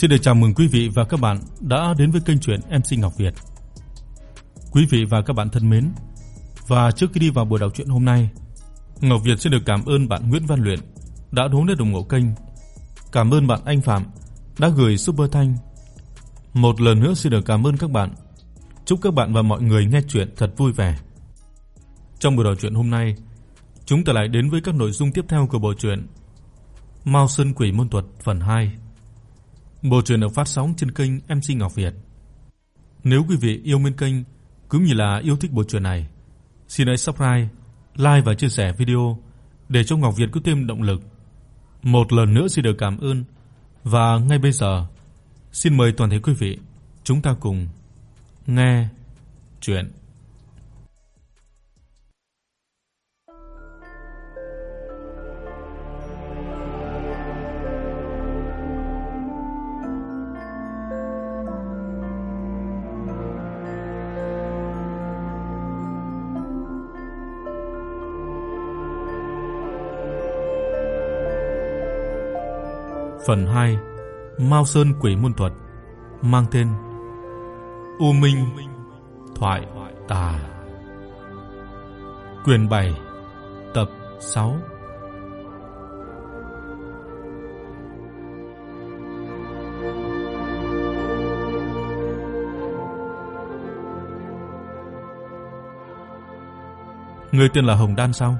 Xin được chào mừng quý vị và các bạn đã đến với kênh truyện MC Ngọc Việt. Quý vị và các bạn thân mến, và trước khi đi vào buổi đọc truyện hôm nay, Ngọc Việt xin được cảm ơn bạn Nguyễn Văn Luyện đã donate ủng hộ kênh. Cảm ơn bạn Anh Phạm đã gửi super thanh. Một lần nữa xin được cảm ơn các bạn. Chúc các bạn và mọi người nghe truyện thật vui vẻ. Trong buổi đọc truyện hôm nay, chúng ta lại đến với các nội dung tiếp theo của bộ truyện Mao Sơn Quỷ môn thuật phần 2. Bộ truyện được phát sóng trên kênh MC Ngọc Việt. Nếu quý vị yêu mến kênh cũng như là yêu thích bộ truyện này, xin hãy subscribe, like và chia sẻ video để cho Ngọc Việt có thêm động lực. Một lần nữa xin được cảm ơn và ngay bây giờ xin mời toàn thể quý vị chúng ta cùng nghe truyện Phần 2: Mao Sơn Quỷ môn thuật, mang tên U Minh Thoại Tà. Quyền 7, tập 6. Người tên là Hồng Đan sao?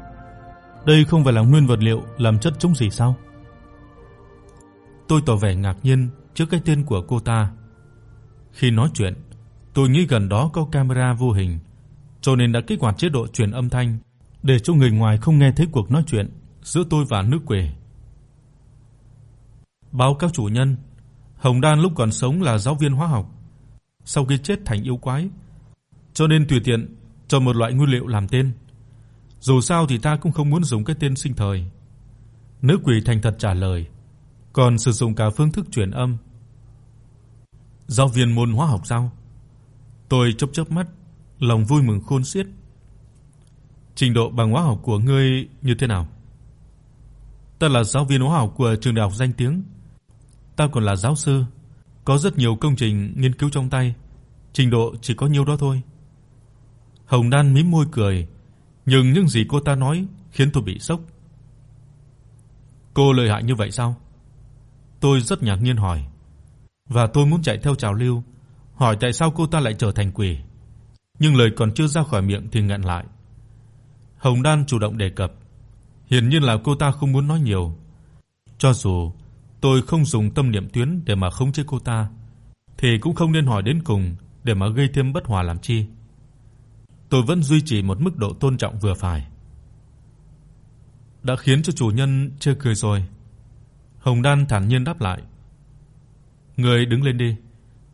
Đây không phải là nguyên vật liệu làm chất chống gì sao? Tôi tỏ vẻ ngạc nhiên trước cái tên của cô ta. Khi nói chuyện, tôi nghĩ gần đó có camera vô hình, cho nên đã kích hoạt chế độ truyền âm thanh để cho người ngoài không nghe thấy cuộc nói chuyện giữa tôi và nữ quỷ. Báo các chủ nhân, Hồng Đan lúc còn sống là giáo viên hóa học, sau khi chết thành yêu quái, cho nên tùy tiện cho một loại nguyên liệu làm tên. Dù sao thì ta cũng không muốn dùng cái tên sinh thời. Nữ quỷ thành thật trả lời còn sử dụng cả phương thức truyền âm. Giáo viên môn hóa học sao? Tôi chớp chớp mắt, lòng vui mừng khôn xiết. Trình độ bằng hóa học của ngươi như thế nào? Ta là giáo viên hóa học của trường đại học danh tiếng. Ta còn là giáo sư, có rất nhiều công trình nghiên cứu trong tay, trình độ chỉ có nhiêu đó thôi. Hồng Đan mím môi cười, nhưng những gì cô ta nói khiến tôi bị sốc. Cô lợi hại như vậy sao? Tôi rất ngạc nhiên hỏi. Và tôi muốn chạy theo trào lưu, hỏi tại sao cô ta lại trở thành quỷ. Nhưng lời còn chưa ra khỏi miệng thì ngăn lại. Hồng Đan chủ động đề cập, hiển nhiên là cô ta không muốn nói nhiều. Cho dù tôi không dùng tâm niệm tuyến để mà khống chế cô ta, thì cũng không nên hỏi đến cùng để mà gây thêm bất hòa làm chi. Tôi vẫn duy trì một mức độ tôn trọng vừa phải. Đã khiến cho chủ nhân chê cười rồi. Hồng Đan thản nhiên đáp lại. "Ngươi đứng lên đi.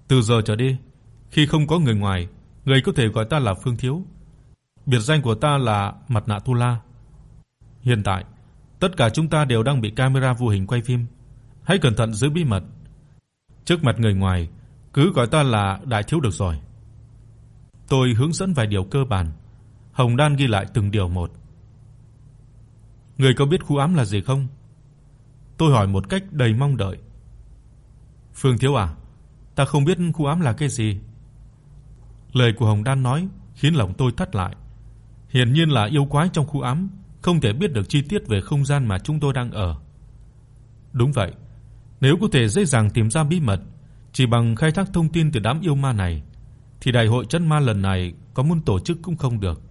Từ giờ trở đi, khi không có người ngoài, ngươi có thể gọi ta là Phương Thiếu. Biệt danh của ta là Mặt nạ Tu La. Hiện tại, tất cả chúng ta đều đang bị camera vô hình quay phim. Hãy cẩn thận giữ bí mật. Trước mặt người ngoài, cứ gọi ta là đại thiếu được rồi." Tôi hướng dẫn vài điều cơ bản. Hồng Đan ghi lại từng điều một. Ngươi có biết khu ám là gì không? Tôi hỏi một cách đầy mong đợi. Phương Thiếu à, ta không biết khu ám là cái gì. Lời của Hồng Đan nói khiến lòng tôi thắt lại. Hiển nhiên là yêu quái trong khu ám không thể biết được chi tiết về không gian mà chúng tôi đang ở. Đúng vậy, nếu có thể dễ dàng tìm ra bí mật chỉ bằng khai thác thông tin từ đám yêu ma này thì đại hội chân ma lần này có muốn tổ chức cũng không được.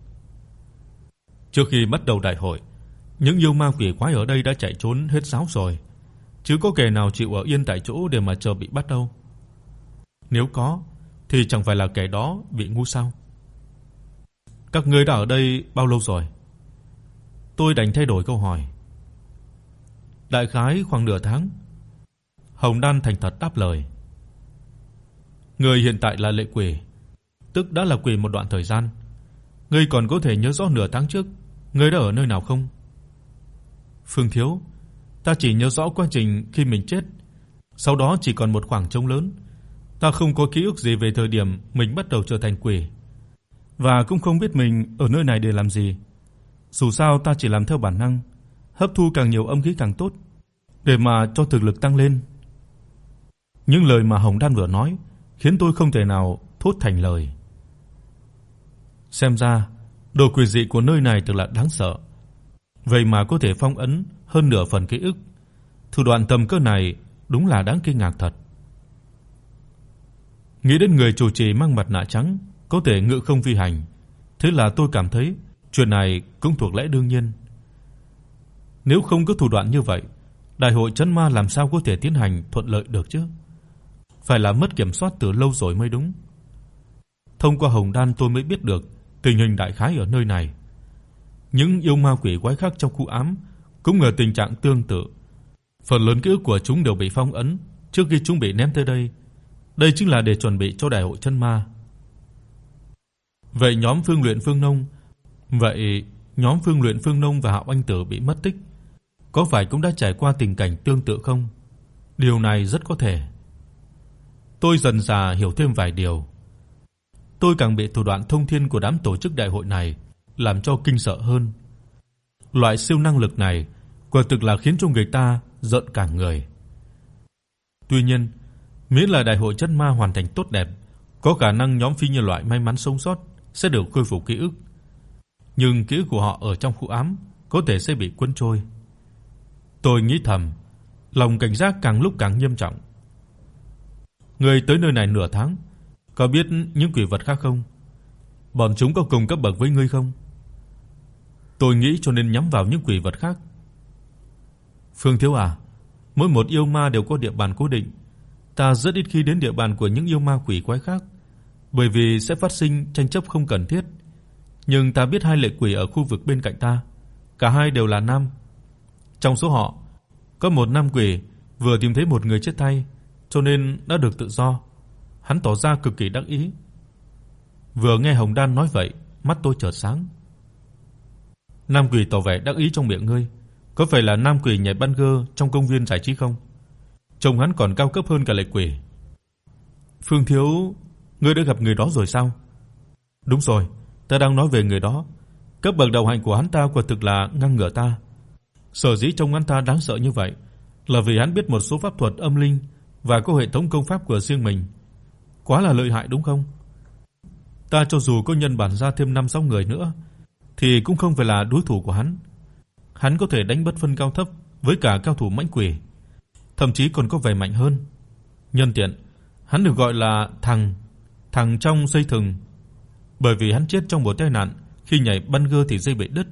Trước khi bắt đầu đại hội, những yêu ma quỷ quái ở đây đã chạy trốn hết sáo rồi, chứ có kẻ nào chịu ở yên tại chỗ để mà chờ bị bắt đâu. Nếu có thì chẳng phải là kẻ đó bị ngu sao? Các ngươi đã ở đây bao lâu rồi? Tôi đành thay đổi câu hỏi. Đại khái khoảng nửa tháng. Hồng Đan thành thật đáp lời. Ngươi hiện tại là lệ quỷ, tức đã là quỷ một đoạn thời gian. Ngươi còn có thể nhớ rõ nửa tháng trước ngươi đã ở nơi nào không? Phương thiếu, ta chỉ nhớ rõ quá trình khi mình chết, sau đó chỉ còn một khoảng trống lớn. Ta không có ký ức gì về thời điểm mình bắt đầu trở thành quỷ, và cũng không biết mình ở nơi này để làm gì. Dù sao ta chỉ làm theo bản năng, hấp thu càng nhiều âm khí càng tốt, để mà cho thực lực tăng lên. Những lời mà Hồng Đan vừa nói khiến tôi không thể nào thốt thành lời. Xem ra, đồ quỷ dị của nơi này thật là đáng sợ. Vậy mà có thể phong ấn hơn nửa phần ký ức. Thủ đoạn tầm cỡ này đúng là đáng kinh ngạc thật. Nghĩ đến người chủ trì mang mặt nạ trắng có thể ngự không phi hành, thế là tôi cảm thấy chuyện này cũng thuộc lẽ đương nhiên. Nếu không có thủ đoạn như vậy, đại hội trấn ma làm sao có thể tiến hành thuận lợi được chứ? Phải là mất kiểm soát từ lâu rồi mới đúng. Thông qua Hồng Đan tôi mới biết được tình hình đại khái ở nơi này. Những yêu ma quỷ quái khác trong khu ám cũng ở tình trạng tương tự. Phần lớn ký ức của chúng đều bị phong ấn trước khi chúng bị ném tới đây. Đây chính là để chuẩn bị cho đại hội chân ma. Vậy nhóm Phương Luyện Phương Nông, vậy nhóm Phương Luyện Phương Nông và Hạo Anh Tử bị mất tích, có phải cũng đã trải qua tình cảnh tương tự không? Điều này rất có thể. Tôi dần dà hiểu thêm vài điều. Tôi càng bị thủ đoạn thông thiên của đám tổ chức đại hội này làm cho kinh sợ hơn. Loại siêu năng lực này quả thực là khiến cho người ta giận cả người. Tuy nhiên, miễn là đại hội chân ma hoàn thành tốt đẹp, có khả năng nhóm phi nhân loại may mắn sống sót sẽ được khôi phục ký ức. Nhưng ký ức của họ ở trong khu ám có thể sẽ bị cuốn trôi. Tôi nghĩ thầm, lòng cảnh giác càng lúc càng nghiêm trọng. Người tới nơi này nửa tháng, có biết những quỷ vật khác không? Bọn chúng có cùng cấp bậc với ngươi không? Tôi nghĩ cho nên nhắm vào những quỷ vật khác. Phương Thiếu à, mỗi một yêu ma đều có địa bàn cố định, ta rất ít khi đến địa bàn của những yêu ma quỷ quái khác, bởi vì sẽ phát sinh tranh chấp không cần thiết. Nhưng ta biết hai lệ quỷ ở khu vực bên cạnh ta, cả hai đều là nam. Trong số họ, có một nam quỷ vừa tìm thấy một người chết thay, cho nên đã được tự do. Hắn tỏ ra cực kỳ đắc ý. Vừa nghe Hồng Đan nói vậy, mắt tôi chợt sáng. Nam quỷ tỏ vẻ đắc ý trong miệng ngươi, có phải là nam quỷ nhảy ban gơ trong công viên giải trí không? Trông hắn còn cao cấp hơn cả lệ quỷ. Phương thiếu, ngươi đã gặp người đó rồi sao? Đúng rồi, ta đang nói về người đó. Cấp bậc đầu hành của hắn ta quả thực là ngang ngửa ta. Sở dĩ trông hắn ta đáng sợ như vậy là vì hắn biết một số pháp thuật âm linh và có hệ thống công pháp của riêng mình. Quá là lợi hại đúng không? Ta cho dù có nhân bản ra thêm 5 6 người nữa thì cũng không phải là đối thủ của hắn. Hắn có thể đánh bất phân cao thấp với cả cao thủ mãnh quỷ, thậm chí còn có vẻ mạnh hơn. Nhân tiện, hắn được gọi là thằng thằng trong dây thừng, bởi vì hắn chết trong một tai nạn khi nhảy bắn gơ thì dây bị đứt,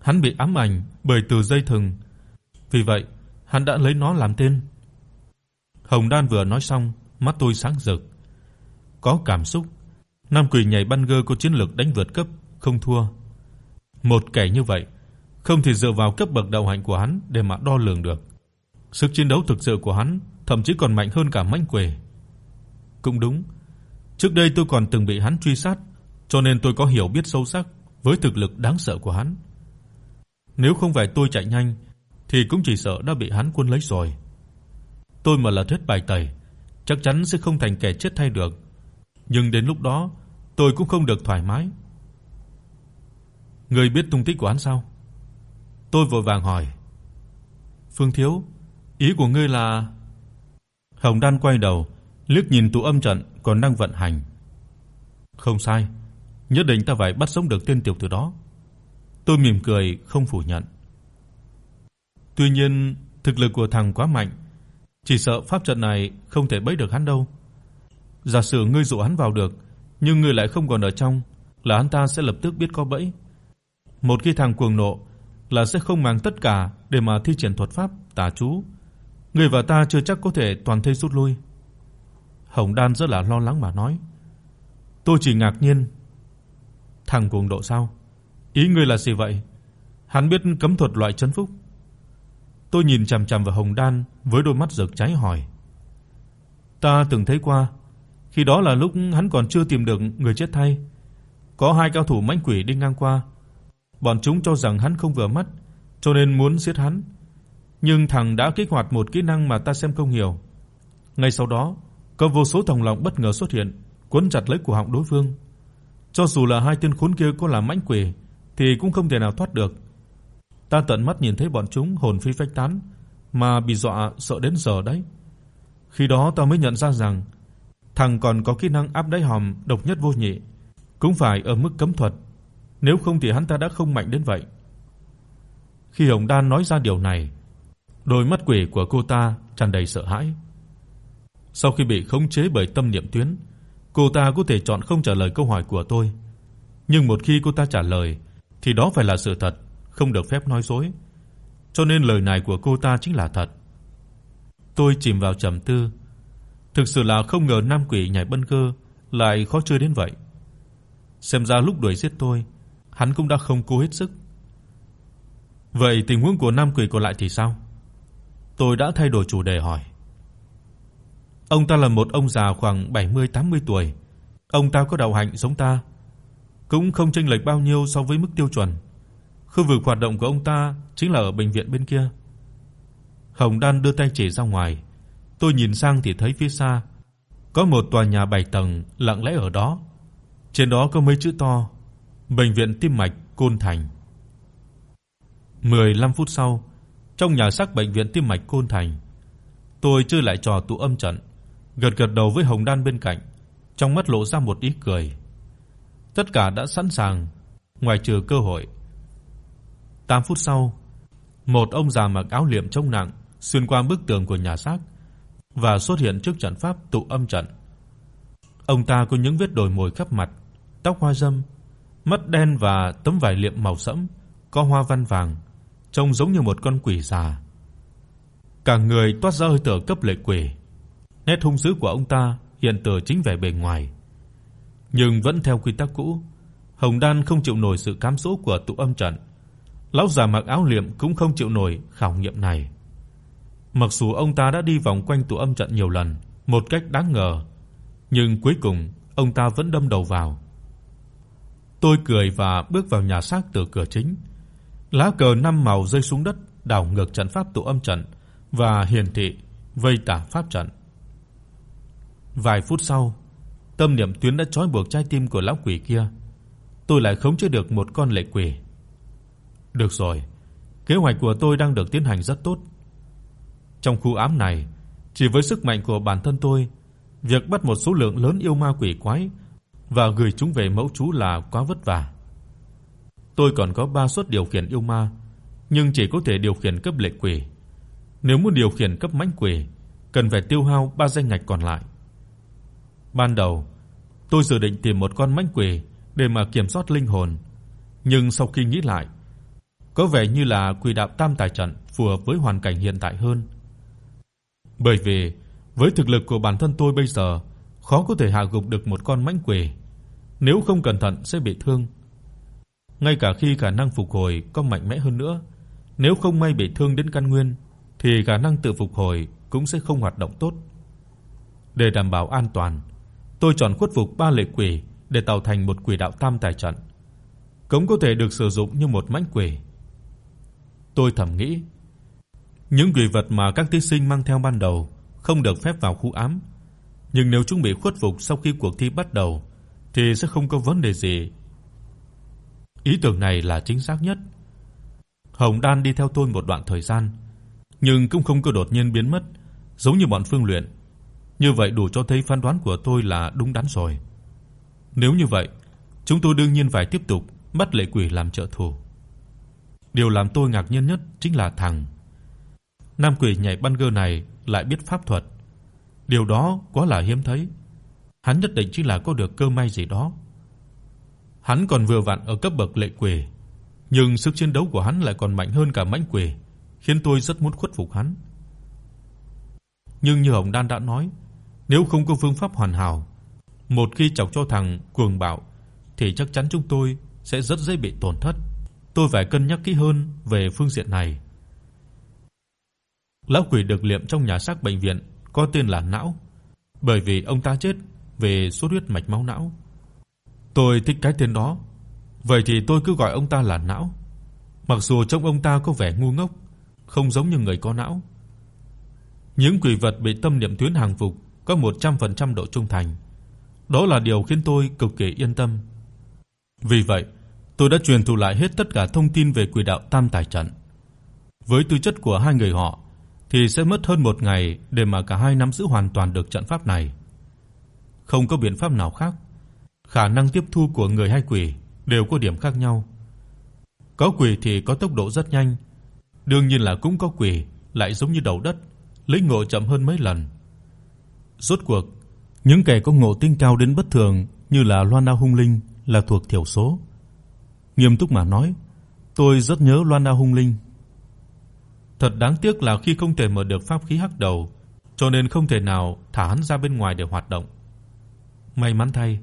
hắn bị ám ảnh bởi từ dây thừng. Vì vậy, hắn đã lấy nó làm tên. Hồng Đan vừa nói xong, mắt tôi sáng rực. Có cảm xúc, Nam Quỷ nhảy bắn gơ có chiến lược đánh vượt cấp, không thua. Một kẻ như vậy, không thể dựa vào cấp bậc đạo hạnh của hắn để mà đo lường được. Sức chiến đấu thực sự của hắn thậm chí còn mạnh hơn cả mãnh quỷ. Cũng đúng, trước đây tôi còn từng bị hắn truy sát, cho nên tôi có hiểu biết sâu sắc với thực lực đáng sợ của hắn. Nếu không phải tôi chạy nhanh thì cũng chỉ sợ đã bị hắn cuốn lấy rồi. Tôi mà là thất bài tẩy, chắc chắn sẽ không thành kẻ chết thay được. Nhưng đến lúc đó, tôi cũng không được thoải mái. Ngươi biết tung tích của hắn sao? Tôi vội vàng hỏi. Phương thiếu, ý của ngươi là Hồng Đan quay đầu, liếc nhìn tụ âm trận còn đang vận hành. Không sai, nhất định ta phải bắt sống được tên tiểu tử đó. Tôi mỉm cười không phủ nhận. Tuy nhiên, thực lực của thằng quá mạnh, chỉ sợ pháp trận này không thể bẫy được hắn đâu. Giả sử ngươi dụ hắn vào được, nhưng ngươi lại không còn ở trong, là hắn ta sẽ lập tức biết có bẫy. Một khi thằng cuồng nộ là sẽ không mang tất cả để mà thi triển thuật pháp tà chú. người và ta chưa chắc có thể toàn thây rút lui. Hồng Đan rất là lo lắng mà nói. Tôi chỉ ngạc nhiên. Thằng cuồng độ sao? Ý ngươi là gì vậy? Hắn biết cấm thuật loại trấn phúc. Tôi nhìn chằm chằm vào Hồng Đan với đôi mắt rực cháy hỏi. Ta từng thấy qua, khi đó là lúc hắn còn chưa tìm được người chết thay. Có hai cao thủ mãnh quỷ đi ngang qua, Bọn chúng cho rằng hắn không vừa mắt, cho nên muốn giết hắn. Nhưng thằng đã kích hoạt một kỹ năng mà ta xem không hiểu. Ngay sau đó, có vô số thòng lọng bất ngờ xuất hiện, cuốn chặt lấy cổ họng đối phương. Cho dù là hai tên khốn kia có là mãnh quỷ thì cũng không thể nào thoát được. Ta tận mắt nhìn thấy bọn chúng hồn phi phách tán mà bị dọa sợ đến giờ đấy. Khi đó ta mới nhận ra rằng thằng còn có kỹ năng áp đáy hòm độc nhất vô nhị, cũng phải ở mức cấm thuật, nếu không thì hắn ta đã không mạnh đến vậy. Khi Hồng Đan nói ra điều này, đôi mắt quỷ của cô ta tràn đầy sợ hãi. Sau khi bị khống chế bởi tâm niệm tuyến, cô ta có thể chọn không trả lời câu hỏi của tôi, nhưng một khi cô ta trả lời thì đó phải là sự thật, không được phép nói dối. Cho nên lời này của cô ta chính là thật. Tôi chìm vào trầm tư. Thực sự là không ngờ nam quỷ nhảy bân cơ lại khó chơi đến vậy. Xem ra lúc đuổi giết tôi, hắn cũng đã không cố hết sức. Vậy tình huống của nam quỷ còn lại thì sao? Tôi đã thay đổi chủ đề hỏi. Ông ta là một ông già khoảng 70-80 tuổi. Ông ta có đạo hạnh giống ta, cũng không chênh lệch bao nhiêu so với mức tiêu chuẩn. Khu vực hoạt động của ông ta chính là ở bệnh viện bên kia. Hồng Đan đưa tay chỉ ra ngoài. Tôi nhìn sang thì thấy phía xa có một tòa nhà 7 tầng lặng lẽ ở đó. Trên đó có mấy chữ to: Bệnh viện Tim mạch Côn Thành. 15 phút sau, trong nhà xác bệnh viện Tim mạch Côn Thành, tôi chơi lại trò tụ âm trận, gật gật đầu với Hồng Đan bên cạnh, trong mắt lộ ra một ý cười. Tất cả đã sẵn sàng, ngoài trừ cơ hội. 8 phút sau, một ông già mặc áo liệm trông nặng xuyên qua bức tường của nhà xác và xuất hiện trước trận pháp tụ âm trận. Ông ta có những vết đồi mồi khắp mặt, tóc hoa râm, mắt đen và tấm vải liệm màu sẫm có hoa văn vàng, trông giống như một con quỷ già. Cả người toát ra hơi thở cấp lệ quỷ. Nét hung dữ của ông ta hiện từ chính vẻ bề ngoài. Nhưng vẫn theo quy tắc cũ, Hồng Đan không chịu nổi sự cám dỗ của tụ âm trận. Lão già mặc áo liệm cũng không chịu nổi khảo nghiệm này. Mặc dù ông ta đã đi vòng quanh tụ âm trận nhiều lần, một cách đáng ngờ, nhưng cuối cùng ông ta vẫn đâm đầu vào. Tôi cười và bước vào nhà xác từ cửa chính. Lá cờ năm màu rơi xuống đất, đảo ngược trận pháp tụ âm trận và hiển thị vây tả pháp trận. Vài phút sau, tâm niệm tuyến đã trói buộc trái tim của lão quỷ kia. Tôi lại khống chế được một con lệ quỷ. Được rồi, kế hoạch của tôi đang được tiến hành rất tốt. Trong khu ám này, chỉ với sức mạnh của bản thân tôi, việc bắt một số lượng lớn yêu ma quỷ quái và gửi chúng về mẫu chú là quá vất vả. Tôi còn có 3 suất điều khiển yêu ma, nhưng chỉ có thể điều khiển cấp lệ quỷ. Nếu muốn điều khiển cấp mãnh quỷ, cần phải tiêu hao 3 danh ngạch còn lại. Ban đầu, tôi dự định tìm một con mãnh quỷ để mà kiểm soát linh hồn, nhưng sau khi nghĩ lại, có vẻ như là quỷ đạo tam tài trận phù hợp với hoàn cảnh hiện tại hơn. Bởi vì với thực lực của bản thân tôi bây giờ, khó có thể hạ gục được một con mãnh quỷ, nếu không cẩn thận sẽ bị thương. Ngay cả khi khả năng phục hồi có mạnh mẽ hơn nữa, nếu không may bị thương đến căn nguyên thì khả năng tự phục hồi cũng sẽ không hoạt động tốt. Để đảm bảo an toàn, tôi chọn khuất phục ba lệ quỷ để tạo thành một quỷ đạo tam tài trận. Cũng có thể được sử dụng như một mãnh quỷ. Tôi thầm nghĩ, những quỷ vật mà các thí sinh mang theo ban đầu không được phép vào khu ám, nhưng nếu chúng bị khuất phục sau khi cuộc thi bắt đầu thì sẽ không có vấn đề gì. Ý tưởng này là chính xác nhất. Hồng Đan đi theo tôi một đoạn thời gian, nhưng cũng không có đột nhiên biến mất, giống như bọn Phương Luyện. Như vậy đủ cho thấy phán đoán của tôi là đúng đắn rồi. Nếu như vậy, chúng tôi đương nhiên phải tiếp tục bắt lệ quỷ làm trợ thủ. Điều làm tôi ngạc nhiên nhất chính là thằng nam quỷ nhảy băng gơ này lại biết pháp thuật. Điều đó quá là hiếm thấy. Hắn nhất định chính là có được cơ may gì đó. Hắn còn vừa vặn ở cấp bậc lệ quỷ, nhưng sức chiến đấu của hắn lại còn mạnh hơn cả mãnh quỷ, khiến tôi rất muốn khuất phục hắn. Nhưng như Hồng Đan đã nói, nếu không có phương pháp hoàn hảo, một khi chọc cho thằng cuồng bạo thì chắc chắn chúng tôi sẽ rất dễ bị tổn thất. Tôi phải cân nhắc kỹ hơn về phương diện này. Lão quỷ được liệm trong nhà xác bệnh viện có tên là Não, bởi vì ông ta chết về xuất huyết mạch máu não. Tôi thích cái tên đó, vậy thì tôi cứ gọi ông ta là Não. Mặc dù trông ông ta có vẻ ngu ngốc, không giống như người có não. Những quỷ vật bị tâm niệm tuyến hàng phục có 100% độ trung thành. Đó là điều khiến tôi cực kỳ yên tâm. Vì vậy, tôi đã truyền thụ lại hết tất cả thông tin về quỷ đạo tam tài trận. Với tư chất của hai người họ, thì sẽ mất hơn một ngày để mà cả hai nắm giữ hoàn toàn được trận pháp này. Không có biện pháp nào khác, khả năng tiếp thu của người hay quỷ đều có điểm khác nhau. Có quỷ thì có tốc độ rất nhanh, đương nhiên là cũng có quỷ lại giống như đầu đất, lấy ngộ chậm hơn mấy lần. Rốt cuộc, những kẻ có ngộ tinh cao đến bất thường như là Loan Na Hung Linh là thuộc thiểu số. Nghiêm túc mà nói, tôi rất nhớ Loan Na Hung Linh. Thật đáng tiếc là khi không thể mở được pháp khí hắc đầu, cho nên không thể nào thả hắn ra bên ngoài để hoạt động. May mắn thay,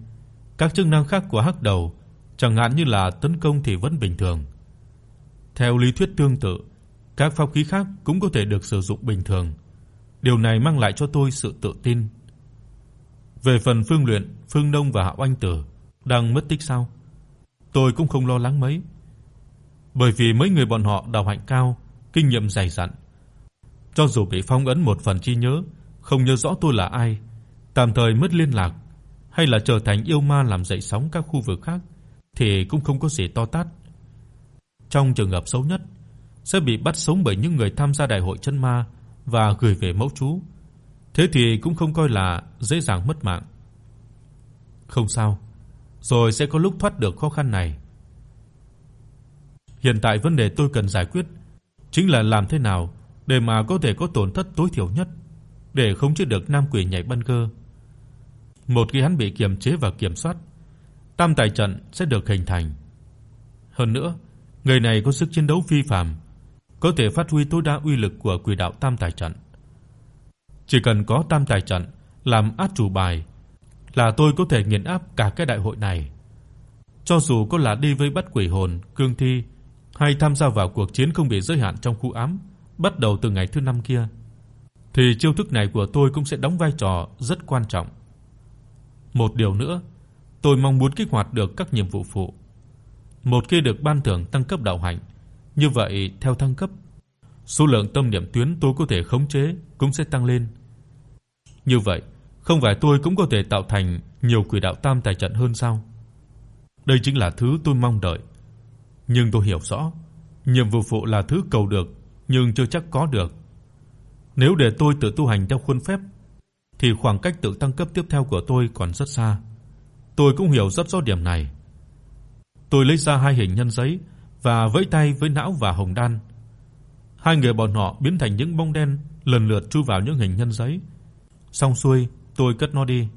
các chức năng khác của hắc đầu, chẳng hạn như là tấn công thì vẫn bình thường. Theo lý thuyết tương tự, các pháp khí khác cũng có thể được sử dụng bình thường. Điều này mang lại cho tôi sự tự tin. Về phần Phương Luyện, Phương Đông và Hạo Anh Tử đang mất tích sao? Tôi cũng không lo lắng mấy. Bởi vì mấy người bọn họ đạo hạnh cao, kinh nghiệm dày dặn. Cho dù bị phong ấn một phần trí nhớ, không nhớ rõ tôi là ai, tạm thời mất liên lạc hay là trở thành yêu ma làm dậy sóng các khu vực khác thì cũng không có gì to tát. Trong trường hợp xấu nhất, sẽ bị bắt sống bởi những người tham gia đại hội chân ma và gửi về mẫu chú. Thế thì cũng không coi là dễ dàng mất mạng. Không sao, rồi sẽ có lúc thoát được khó khăn này. Hiện tại vấn đề tôi cần giải quyết chính là làm thế nào để mà có thể có tổn thất tối thiểu nhất để khống chế được nam quỷ nhảy băng cơ. Một khi hắn bị kiềm chế và kiểm soát, tam tài trận sẽ được hình thành. Hơn nữa, người này có sức chiến đấu phi phàm, có thể phát huy tối đa uy lực của quỷ đạo tam tài trận. Chỉ cần có tam tài trận làm át chủ bài là tôi có thể nghiền áp cả cái đại hội này. Cho dù có là đi với bắt quỷ hồn, cương thi hay tham gia vào cuộc chiến không bị giới hạn trong khu ám, bắt đầu từ ngày thứ 5 kia, thì chiêu thức này của tôi cũng sẽ đóng vai trò rất quan trọng. Một điều nữa, tôi mong muốn kích hoạt được các nhiệm vụ phụ. Một khi được ban thưởng tăng cấp đạo hạnh, như vậy theo thăng cấp, số lượng tâm niệm tuyến tôi có thể khống chế cũng sẽ tăng lên. Như vậy, không phải tôi cũng có thể tạo thành nhiều quỷ đạo tam tài trận hơn sao? Đây chính là thứ tôi mong đợi. Nhưng tôi hiểu rõ, nhiệm vụ phụ là thứ cầu được nhưng chưa chắc có được. Nếu để tôi tự tu hành theo khuôn phép thì khoảng cách tự tăng cấp tiếp theo của tôi còn rất xa. Tôi cũng hiểu rất rõ điểm này. Tôi lấy ra hai hình nhân giấy và vẫy tay với não và Hồng Đan. Hai người bọn họ biến thành những bóng đen lần lượt chui vào những hình nhân giấy. Xong xuôi, tôi cất nó đi.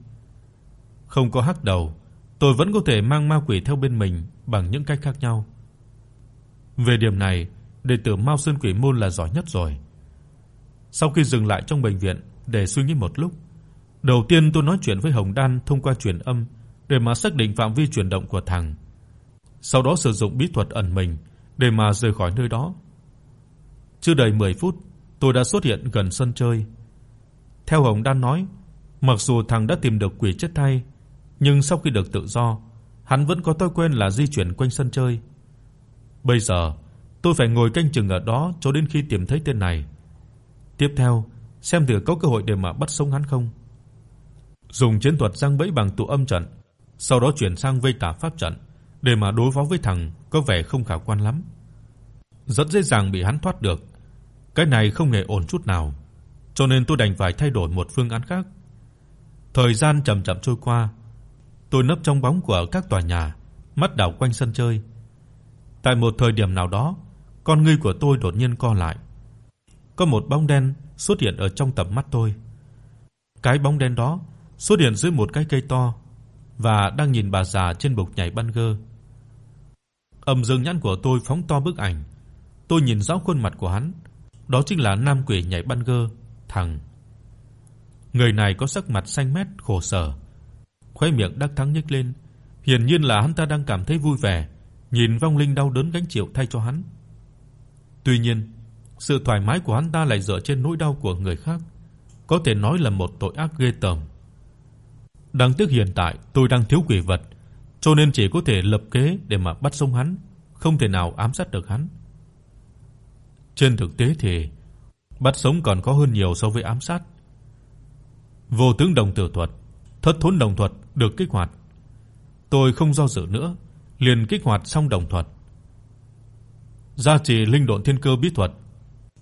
Không có hắc đầu, tôi vẫn có thể mang ma quỷ theo bên mình bằng những cách khác nhau. Về điểm này, đệ tử Mao Sơn Quỷ môn là giỏi nhất rồi. Sau khi dừng lại trong bệnh viện để suy nghĩ một lúc, đầu tiên tôi nói chuyện với Hồng Đan thông qua truyền âm để mà xác định phạm vi chuyển động của thằng. Sau đó sử dụng bí thuật ẩn mình để mà rời khỏi nơi đó. Chưa đầy 10 phút, tôi đã xuất hiện gần sân chơi. Theo Hồng Đan nói, mặc dù thằng đã tìm được quỷ chết thay, nhưng sau khi được tự do, hắn vẫn có thói quen là di chuyển quanh sân chơi. Bây giờ, tôi phải ngồi canh chừng ở đó cho đến khi tìm thấy tên này. Tiếp theo, xem thử có cơ hội để mà bắt sống hắn không. Dùng chiến thuật giăng bẫy bằng tụ âm trận, sau đó chuyển sang vây tả pháp trận để mà đối phó với thằng có vẻ không khả quan lắm. Rất dễ dàng bị hắn thoát được. Cái này không hề ổn chút nào, cho nên tôi đành phải thay đổi một phương án khác. Thời gian chậm chậm trôi qua, tôi nấp trong bóng của các tòa nhà, mắt đảo quanh sân chơi. Tại một thời điểm nào đó, con ngươi của tôi đột nhiên co lại. Có một bóng đen xuất hiện ở trong tầm mắt tôi. Cái bóng đen đó xuất hiện dưới một cái cây to và đang nhìn bà già trên bục nhảy bắn gơ. Âm dương nhãn của tôi phóng to bức ảnh. Tôi nhìn rõ khuôn mặt của hắn, đó chính là nam quỷ nhảy bắn gơ, thằng. Người này có sắc mặt xanh mét khổ sở, khóe miệng đắc thắng nhếch lên, hiển nhiên là hắn ta đang cảm thấy vui vẻ, nhìn vong linh đau đớn gánh chịu thay cho hắn. Tuy nhiên, sự thoải mái của hắn ta lại dựa trên nỗi đau của người khác, có thể nói là một tội ác ghê tởm. Đáng tiếc hiện tại tôi đang thiếu quỷ vật, cho nên chỉ có thể lập kế để mà bắt sống hắn, không thể nào ám sát được hắn. Trên thực tế thì bắt sống còn có hơn nhiều so với ám sát. Vô tướng đồng tử thuật, thất thốn đồng thuật được kích hoạt. Tôi không do dự nữa, liền kích hoạt xong đồng thuật. Gia trì linh độn thiên cơ bí thuật,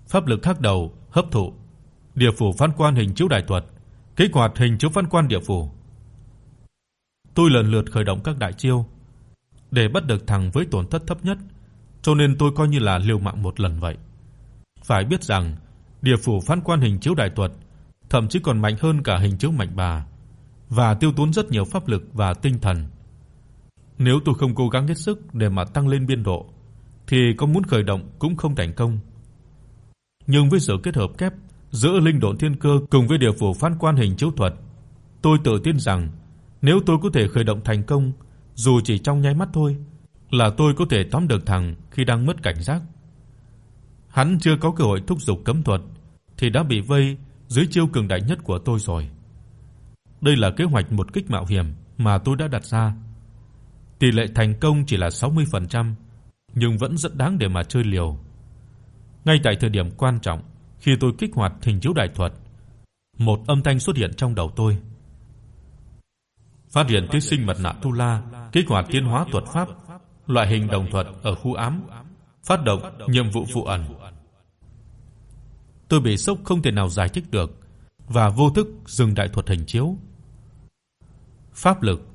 pháp lực khắc đầu hấp thụ, địa phủ phán quan hình chiếu đại thuật, kích hoạt hình chiếu phán quan địa phủ. Tôi lần lượt khởi động các đại chiêu để bắt được thằng với tổn thất thấp nhất, cho nên tôi coi như là liều mạng một lần vậy. Phải biết rằng, địa phủ phán quan hình chiếu đại thuật thậm chí còn mạnh hơn cả hình chiếu mạnh bà và tiêu tốn rất nhiều pháp lực và tinh thần. Nếu tôi không cố gắng hết sức để mà tăng lên biên độ thì có muốn khởi động cũng không thành công. Nhưng với sự kết hợp kép giữa linh độn thiên cơ cùng với địa phủ phán quan hình chiếu thuật, tôi tự tin rằng nếu tôi có thể khởi động thành công, dù chỉ trong nháy mắt thôi, là tôi có thể tóm được thằng khi đang mất cảnh giác. Hắn chưa có cơ hội thúc giục cấm thuật thì đã bị vây dưới chiêu cường đại nhất của tôi rồi. Đây là kế hoạch một kích mạo hiểm mà tôi đã đặt ra. Tỷ lệ thành công chỉ là 60%, nhưng vẫn rất đáng để mà chơi liều. Ngay tại thời điểm quan trọng, khi tôi kích hoạt hình chiếu đại thuật, một âm thanh xuất hiện trong đầu tôi. Phát hiện ký sinh mật nạ tu la, kích hoạt tiến hóa thuật pháp, loại hình đồng thuật ở khu ám, phát động nhiệm vụ phụ ẩn. Tôi bị sốc không thể nào giải thích được và vô thức dừng đại thuật hình chiếu. Pháp lực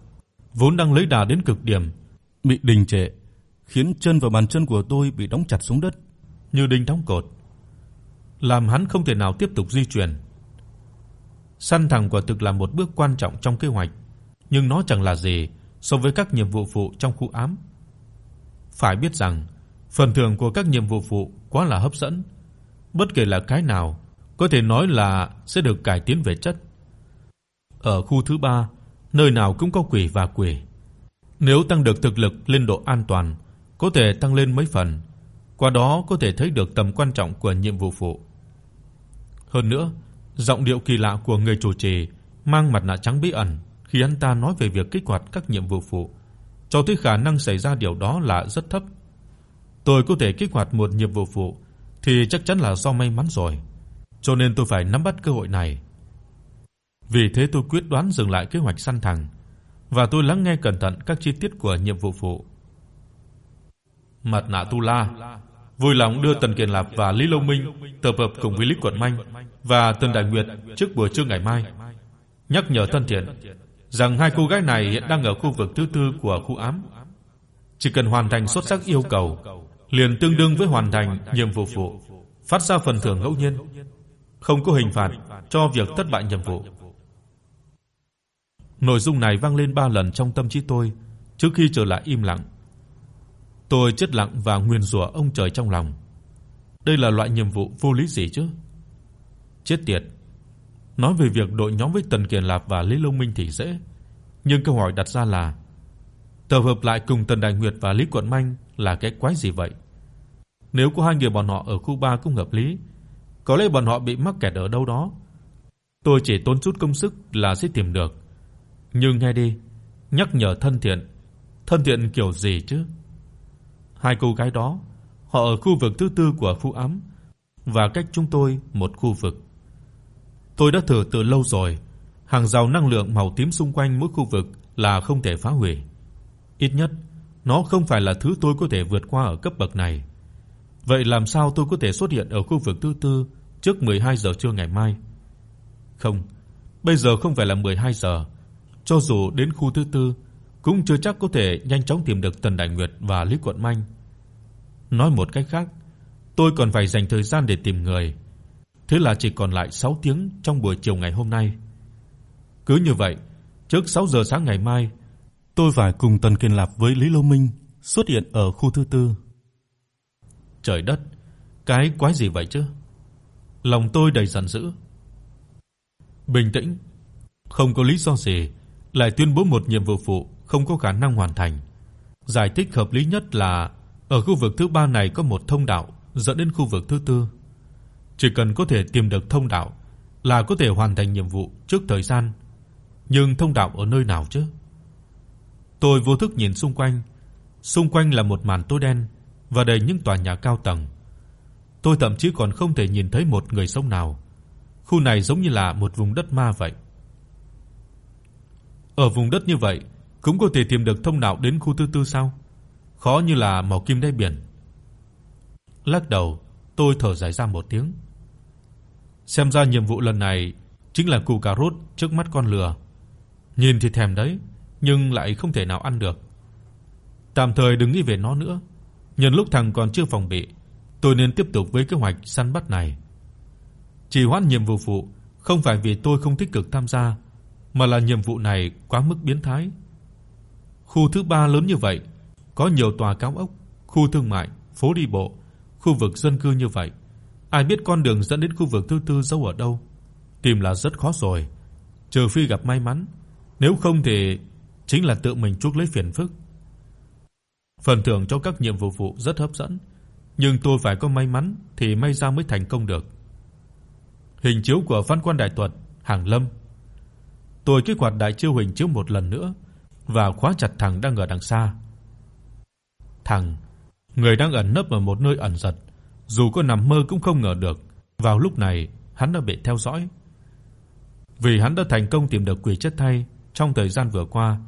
vốn đang lấy đà đến cực điểm bị đình trệ, khiến chân và bàn chân của tôi bị đóng chặt xuống đất như đinh đóng cột, làm hắn không thể nào tiếp tục di chuyển. Săn thằng quả thực là một bước quan trọng trong kế hoạch, nhưng nó chẳng là gì so với các nhiệm vụ phụ trong khu ám. Phải biết rằng, phần thưởng của các nhiệm vụ phụ quá là hấp dẫn, bất kể là cái nào, có thể nói là sẽ được cải tiến về chất. Ở khu thứ 3, nơi nào cũng có quỷ và quỷ. Nếu tăng được thực lực lên độ an toàn, có thể tăng lên mấy phần, qua đó có thể thấy được tầm quan trọng của nhiệm vụ phụ. Hơn nữa, giọng điệu kỳ lạ của người chủ trì mang mặt nạ trắng bí ẩn khi hắn ta nói về việc kích hoạt các nhiệm vụ phụ, cho thấy khả năng xảy ra điều đó là rất thấp. Tôi có thể kích hoạt một nhiệm vụ phụ thì chắc chắn là do may mắn rồi, cho nên tôi phải nắm bắt cơ hội này. Vì thế tôi quyết đoán dừng lại kế hoạch săn thằng và tôi lắng nghe cẩn thận các chi tiết của nhiệm vụ phụ. Mặt nạ Tu La, vui lòng đưa Tần Kiền Lạp và Lý Lâu Minh tập hợp cùng với Lý Quận Minh và Tần Đại Nguyệt trước buổi trưa ngày mai. Nhắc nhở thân thiện rằng hai cô gái này hiện đang ở khu vực thứ tư của khu ám. Chỉ cần hoàn thành xuất sắc yêu cầu, liền tương đương với hoàn thành nhiệm vụ phụ, phát ra phần thưởng ngẫu nhiên, không có hình phạt cho việc thất bại nhiệm vụ. Nội dung này vang lên 3 lần trong tâm trí tôi trước khi trở lại im lặng. Tôi chết lặng và nguyền rủa ông trời trong lòng. Đây là loại nhiệm vụ vô lý gì chứ? Chết tiệt. Nói về việc đội nhóm với Tần Kiền Lạp và Lý Long Minh thì dễ, nhưng câu hỏi đặt ra là tập hợp lại cùng Tần Đại Nguyệt và Lý Quận Minh là cái quái gì vậy? Nếu có hai người bọn họ ở khu 3 cũng hợp lý, có lẽ bọn họ bị mắc kẹt ở đâu đó. Tôi chỉ tốn chút công sức là sẽ tìm được. Nhưng nghe đi, nhắc nhở thân thiện, thân thiện kiểu gì chứ? Hai cô gái đó, họ ở khu vực thứ tư của khu ám và cách chúng tôi một khu vực. Tôi đã thử từ lâu rồi, hàng rào năng lượng màu tím xung quanh mỗi khu vực là không thể phá hủy. Ít nhất, nó không phải là thứ tôi có thể vượt qua ở cấp bậc này. Vậy làm sao tôi có thể xuất hiện ở khu vực thứ tư trước 12 giờ trưa ngày mai? Không, bây giờ không phải là 12 giờ, cho dù đến khu thứ tư cũng chưa chắc có thể nhanh chóng tìm được Tần Đại Nguyệt và Lý Quận Minh. Nói một cách khác, tôi còn phải dành thời gian để tìm người. Thế là chỉ còn lại 6 tiếng trong buổi chiều ngày hôm nay. Cứ như vậy, trước 6 giờ sáng ngày mai, tôi phải cùng Tần Kiên Lạp với Lý Lô Minh xuất hiện ở khu thứ tư. Trời đất, cái quái gì vậy chứ? Lòng tôi đầy giận dữ. Bình tĩnh, không có lý do gì lại tuyên bố một nhiệm vụ phụ không có khả năng hoàn thành. Giải thích hợp lý nhất là ở khu vực thứ ba này có một thông đạo dẫn đến khu vực thứ tư. Chỉ cần có thể tìm được thông đạo là có thể hoàn thành nhiệm vụ trước thời gian. Nhưng thông đạo ở nơi nào chứ? Tôi vô thức nhìn xung quanh, xung quanh là một màn tối đen và đầy những tòa nhà cao tầng. Tôi thậm chí còn không thể nhìn thấy một người sống nào. Khu này giống như là một vùng đất ma vậy. Ở vùng đất như vậy, cũng có thể tìm được thông đạo đến khu thứ tư sao? Khó như là mỏ kim đáy biển. Lắc đầu, tôi thở dài ra một tiếng. Xem ra nhiệm vụ lần này chính là củ cà rốt trước mắt con lừa. Nhìn thì thèm đấy, nhưng lại không thể nào ăn được. Tạm thời đừng nghĩ về nó nữa. Nhân lúc thằng còn chưa phòng bị, tôi nên tiếp tục với kế hoạch săn bắt này. Chỉ hoãn nhiệm vụ phụ không phải vì tôi không tích cực tham gia, mà là nhiệm vụ này quá mức biến thái. Khu thứ 3 lớn như vậy, có nhiều tòa cao ốc, khu thương mại, phố đi bộ, khu vực dân cư như vậy, ai biết con đường dẫn đến khu vực thứ tư giấu ở đâu? Tìm là rất khó rồi, trừ phi gặp may mắn, nếu không thì chính là tự mình chuốc lấy phiền phức. Phần thưởng cho các nhiệm vụ phụ rất hấp dẫn, nhưng tôi phải có may mắn thì may ra mới thành công được. Hình chiếu của Phan Quan Đại Tuật, Hàng Lâm. Tôi kích hoạt đại chiêu hình chiếu một lần nữa và khóa chặt thằng đang ở đằng xa. Thằng, người đang ẩn nấp ở một nơi ẩn giật, dù có nằm mơ cũng không ngờ được, vào lúc này hắn đã bị theo dõi. Vì hắn đã thành công tìm được quỷ chất thay trong thời gian vừa qua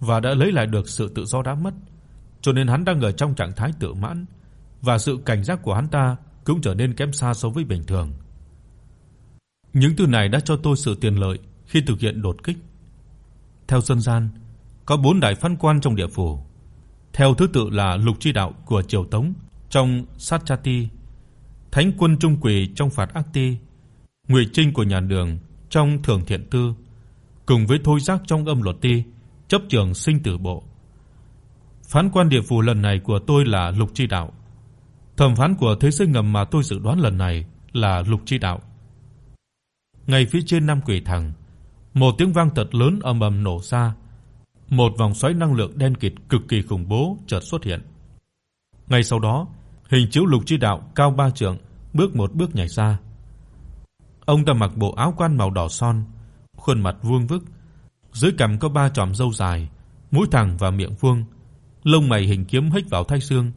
và đã lấy lại được sự tự do đã mất, cho nên hắn đang ở trong trạng thái tự mãn và sự cảnh giác của hắn ta cũng trở nên kém xa so với bình thường. Những thứ này đã cho tôi sự tiện lợi khi thực hiện đột kích. Theo dân gian, có 4 đại phán quan trong địa phủ. Theo thứ tự là Lục Chi đạo của Triều Tống trong sát cha ti, Thánh quân Trung Quỷ trong Phạt Ác Ti, Ngụy Trinh của nhà Đường trong Thường Thiện Tư, cùng với Thôi Giác trong Âm Luật Ti, chấp trưởng sinh tử bộ. Phán quan địa phủ lần này của tôi là Lục Chi đạo. Thẩm phán của thế giới ngầm mà tôi dự đoán lần này là Lục Chi đạo. Ngay phía trên Nam Quỷ Thằng, một tiếng vang thật lớn ầm ầm nổ ra. Một vòng xoáy năng lượng đen kịt cực kỳ khủng bố chợt xuất hiện. Ngay sau đó, hình chiếu Lục Chi đạo cao ba trượng, bước một bước nhảy ra. Ông ta mặc bộ áo quan màu đỏ son, khuôn mặt vuông vức, dưới cằm có ba chòm râu dài, mũi thẳng và miệng vuông, lông mày hình kiếm hếch vào thái xương,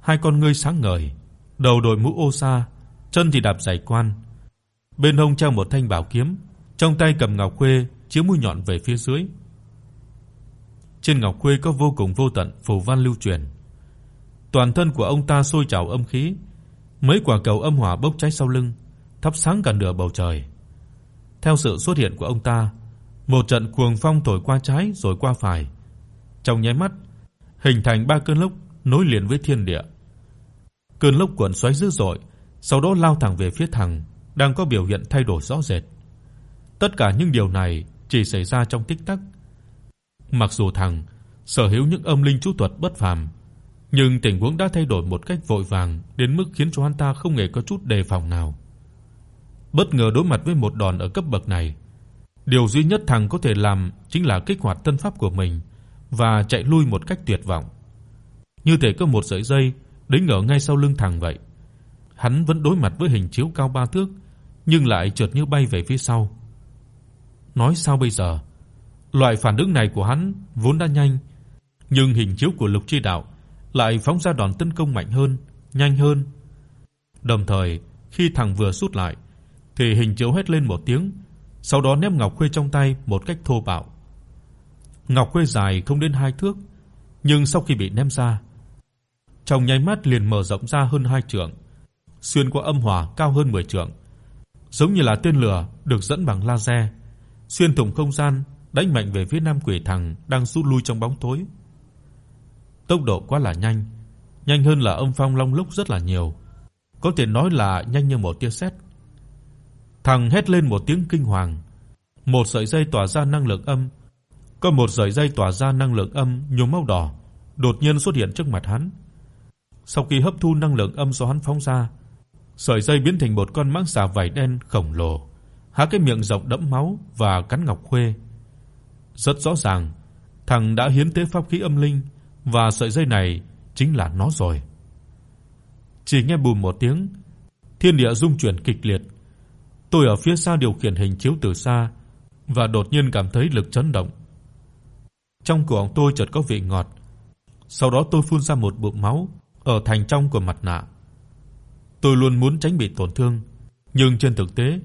hai con ngươi sáng ngời, đầu đội mũ ô sa, chân thì đạp giày quan. Bên hông treo một thanh bảo kiếm, trong tay cầm ngọc khuê chiếu mũi nhọn về phía dưới. Trên ngọc khuê có vô cùng vô tận phù văn lưu truyền. Toàn thân của ông ta sôi trào âm khí, mấy quả cầu âm hỏa bốc cháy sau lưng, thắp sáng cả nửa bầu trời. Theo sự xuất hiện của ông ta, một trận cuồng phong thổi qua trái rồi qua phải. Trong nháy mắt, hình thành ba cơn lốc nối liền với thiên địa. Cơn lốc cuộn xoáy dữ dội, sau đó lao thẳng về phía thằng đang có biểu hiện thay đổi rõ rệt. Tất cả những điều này chỉ xảy ra trong tích tắc. Mặc dù thằng sở hữu những âm linh chú thuật bất phàm, nhưng tình huống đã thay đổi một cách vội vàng đến mức khiến cho hắn ta không hề có chút đề phòng nào. Bất ngờ đối mặt với một đòn ở cấp bậc này, điều duy nhất thằng có thể làm chính là kích hoạt tân pháp của mình và chạy lui một cách tuyệt vọng. Như thể có một sợi dây đính ở ngay sau lưng thằng vậy. Hắn vẫn đối mặt với hình chiếu cao ba thước, nhưng lại chợt như bay về phía sau. Nói sao bây giờ? Loại phản ứng này của hắn vốn đã nhanh, nhưng hình chiếu của Lục Chi đạo lại phóng ra đòn tấn công mạnh hơn, nhanh hơn. Đồng thời, khi thằng vừa rút lại, thì hình chiếu hét lên một tiếng, sau đó ném ngọc khuê trong tay một cách thô bạo. Ngọc khuê dài không đến 2 thước, nhưng sau khi bị ném ra, trong nháy mắt liền mở rộng ra hơn 2 trượng, xuyên qua âm hỏa cao hơn 10 trượng, giống như là tên lửa được dẫn bằng laser, xuyên thủng không gian, đánh mạnh về phía Nam Quỷ Thằng đang rút lui trong bóng tối. Tốc độ quá là nhanh, nhanh hơn là âm phong long lúc rất là nhiều, có thể nói là nhanh như một tia sét. Thằng hét lên một tiếng kinh hoàng, một sợi dây tỏa ra năng lượng âm, có một sợi dây tỏa ra năng lượng âm nhuốm màu đỏ, đột nhiên xuất hiện trước mặt hắn. Sau khi hấp thu năng lượng âm do hắn phóng ra, sợi dây biến thành một con mãng xà vảy đen khổng lồ, há cái miệng rộng đẫm máu và cắn ngọc khuê. Rất rõ ràng, thằng đã hiến tế pháp khí âm linh và sợi dây này chính là nó rồi. Chỉ nghe bùm một tiếng, thiên địa rung chuyển kịch liệt. Tôi ở phía xa điều khiển hình chiếu từ xa và đột nhiên cảm thấy lực chấn động. Trong cổ tôi chợt có vị ngọt. Sau đó tôi phun ra một bụng máu ở thành trong của mặt nạ. Tôi luôn muốn tránh bị tổn thương, nhưng trên thực tế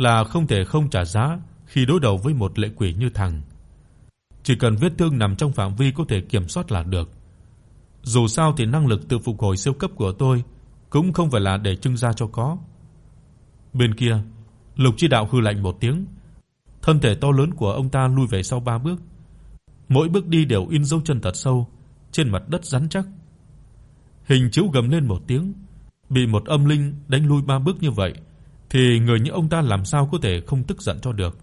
là không thể không trả giá khi đối đầu với một lệ quỷ như thằng. Chỉ cần vết thương nằm trong phạm vi có thể kiểm soát là được. Dù sao thì năng lực tự phục hồi siêu cấp của tôi cũng không phải là để trưng ra cho có. Bên kia, Lục Chi Đạo hừ lạnh một tiếng, thân thể to lớn của ông ta lùi về sau 3 bước. Mỗi bước đi đều in dấu chân thật sâu trên mặt đất rắn chắc. Hình chiếu gầm lên một tiếng, bị một âm linh đánh lui 3 bước như vậy thì người như ông ta làm sao có thể không tức giận cho được.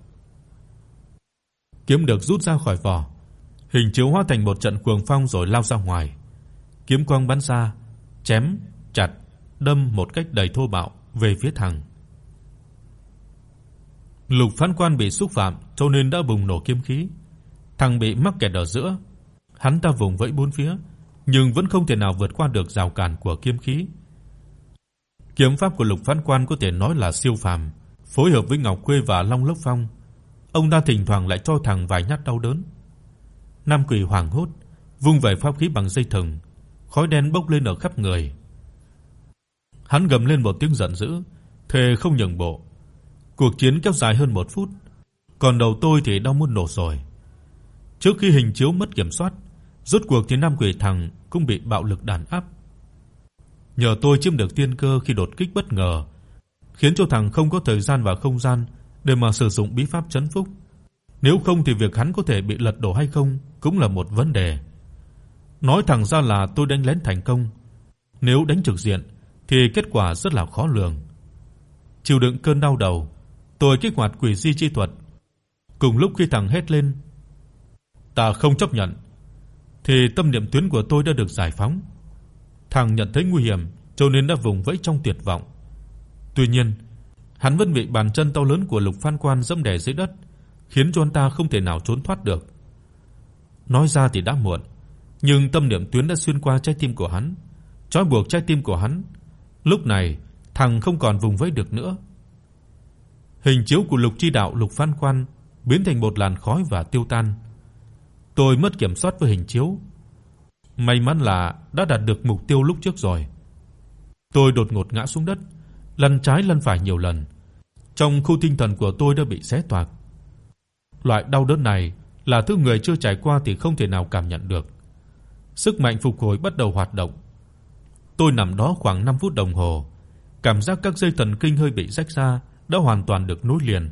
Kiếm được rút ra khỏi vỏ, hình chiếu hóa thành một trận cuồng phong rồi lao ra ngoài. Kiếm quang bắn ra, chém, chặt, đâm một cách đầy thô bạo về phía thằng. Lục Phán Quan bị xúc phạm cho nên đã bùng nổ kiếm khí. Thằng bị mắc kẹt ở giữa, hắn ta vùng vẫy bốn phía, nhưng vẫn không thể nào vượt qua được rào cản của kiếm khí. Kiếm pháp của Lục Phán Quan có thể nói là siêu phàm, phối hợp với Ngọc Quê và Long Lốc Phong, ông ta thỉnh thoảng lại cho thằng vài nhát đau đớn. Nam Quỷ hoảng hốt, vung vẩy pháp khí bằng dây thừng, khói đen bốc lên ở khắp người. Hắn gầm lên một tiếng giận dữ, thề không nhường bộ. Cuộc chiến kéo dài hơn 1 phút, còn đầu tôi thì đau muốn nổ rồi. Trước khi hình chiếu mất kiểm soát, rốt cuộc thì Nam Quỷ thằng cũng bị bạo lực đàn áp. Nhờ tôi chiếm được tiên cơ khi đột kích bất ngờ, khiến cho thằng không có thời gian và không gian để mà sử dụng bí pháp trấn phúc. Nếu không thì việc hắn có thể bị lật đổ hay không cũng là một vấn đề. Nói thẳng ra là tôi đánh lén thành công. Nếu đánh trực diện thì kết quả rất là khó lường. Chịu đựng cơn đau đầu, tôi kích hoạt quỷ di chi thuật. Cùng lúc khi thằng hét lên, "Ta không chấp nhận." thì tâm niệm tuyến của tôi đã được giải phóng. Thằng nhận thấy nguy hiểm, cho nên đã vùng vẫy trong tuyệt vọng. Tuy nhiên, hắn vẫn bị bàn chân to lớn của Lục Phan Quan giẫm đè dưới đất, khiến cho anh ta không thể nào trốn thoát được. Nói ra thì đã muộn, nhưng tâm niệm tuyến đã xuyên qua trái tim của hắn, trói buộc trái tim của hắn. Lúc này, thằng không còn vùng vẫy được nữa. Hình chiếu của Lục Chi đạo Lục Phan Quan biến thành một làn khói và tiêu tan. Tôi mất kiểm soát với hình chiếu. May mắn là đã đạt được mục tiêu lúc trước rồi. Tôi đột ngột ngã xuống đất, lăn trái lăn phải nhiều lần. Trong khu tinh thần của tôi đã bị xé toạc. Loại đau đớn này là thứ người chưa trải qua thì không thể nào cảm nhận được. Sức mạnh phục hồi bắt đầu hoạt động. Tôi nằm đó khoảng 5 phút đồng hồ, cảm giác các dây thần kinh hơi bị rách ra đã hoàn toàn được nối liền.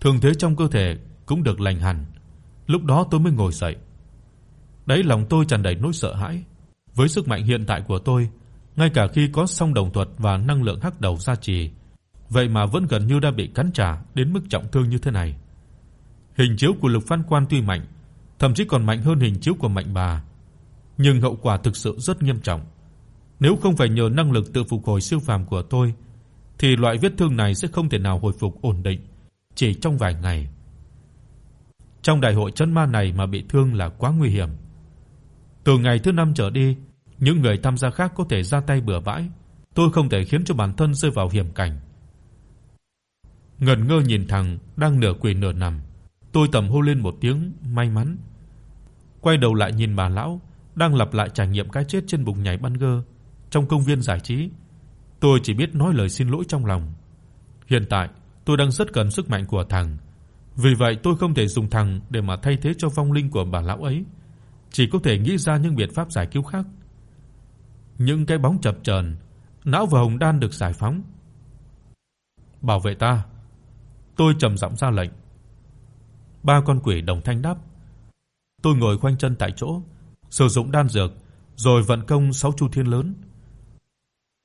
Thương thế trong cơ thể cũng được lành hẳn. Lúc đó tôi mới ngồi dậy. Đấy lòng tôi tràn đầy nỗi sợ hãi. Với sức mạnh hiện tại của tôi, ngay cả khi có song đồng thuật và năng lượng hắc đầu gia trì, vậy mà vẫn gần như đã bị cắn trả đến mức trọng thương như thế này. Hình chiếu của Lục Văn Quan tuy mạnh, thậm chí còn mạnh hơn hình chiếu của Mạnh bà, nhưng hậu quả thực sự rất nghiêm trọng. Nếu không phải nhờ năng lực tự phục hồi siêu phàm của tôi, thì loại vết thương này sẽ không thể nào hồi phục ổn định chỉ trong vài ngày. Trong đại hội chân ma này mà bị thương là quá nguy hiểm. Từ ngày thứ 5 trở đi, những người tham gia khác có thể ra tay bừa bãi, tôi không thể khiến cho bản thân rơi vào hiểm cảnh. Ngẩn ngơ nhìn thằng đang nửa quỳ nửa nằm, tôi tầm hô lên một tiếng may mắn. Quay đầu lại nhìn bà lão đang lặp lại trải nghiệm cái chết trên bục nhảy bắn gơ trong công viên giải trí. Tôi chỉ biết nói lời xin lỗi trong lòng. Hiện tại, tôi đang rất cần sức mạnh của thằng. Vì vậy tôi không thể dùng thằng để mà thay thế cho vong linh của bà lão ấy, chỉ có thể nghĩ ra những biện pháp giải cứu khác. Những cái bóng chập chờn, não và hồng đan được giải phóng. "Bảo vệ ta." Tôi trầm giọng ra lệnh. Ba con quỷ đồng thanh đáp. Tôi ngồi khoanh chân tại chỗ, sử dụng đan dược, rồi vận công sáu chu thiên lớn.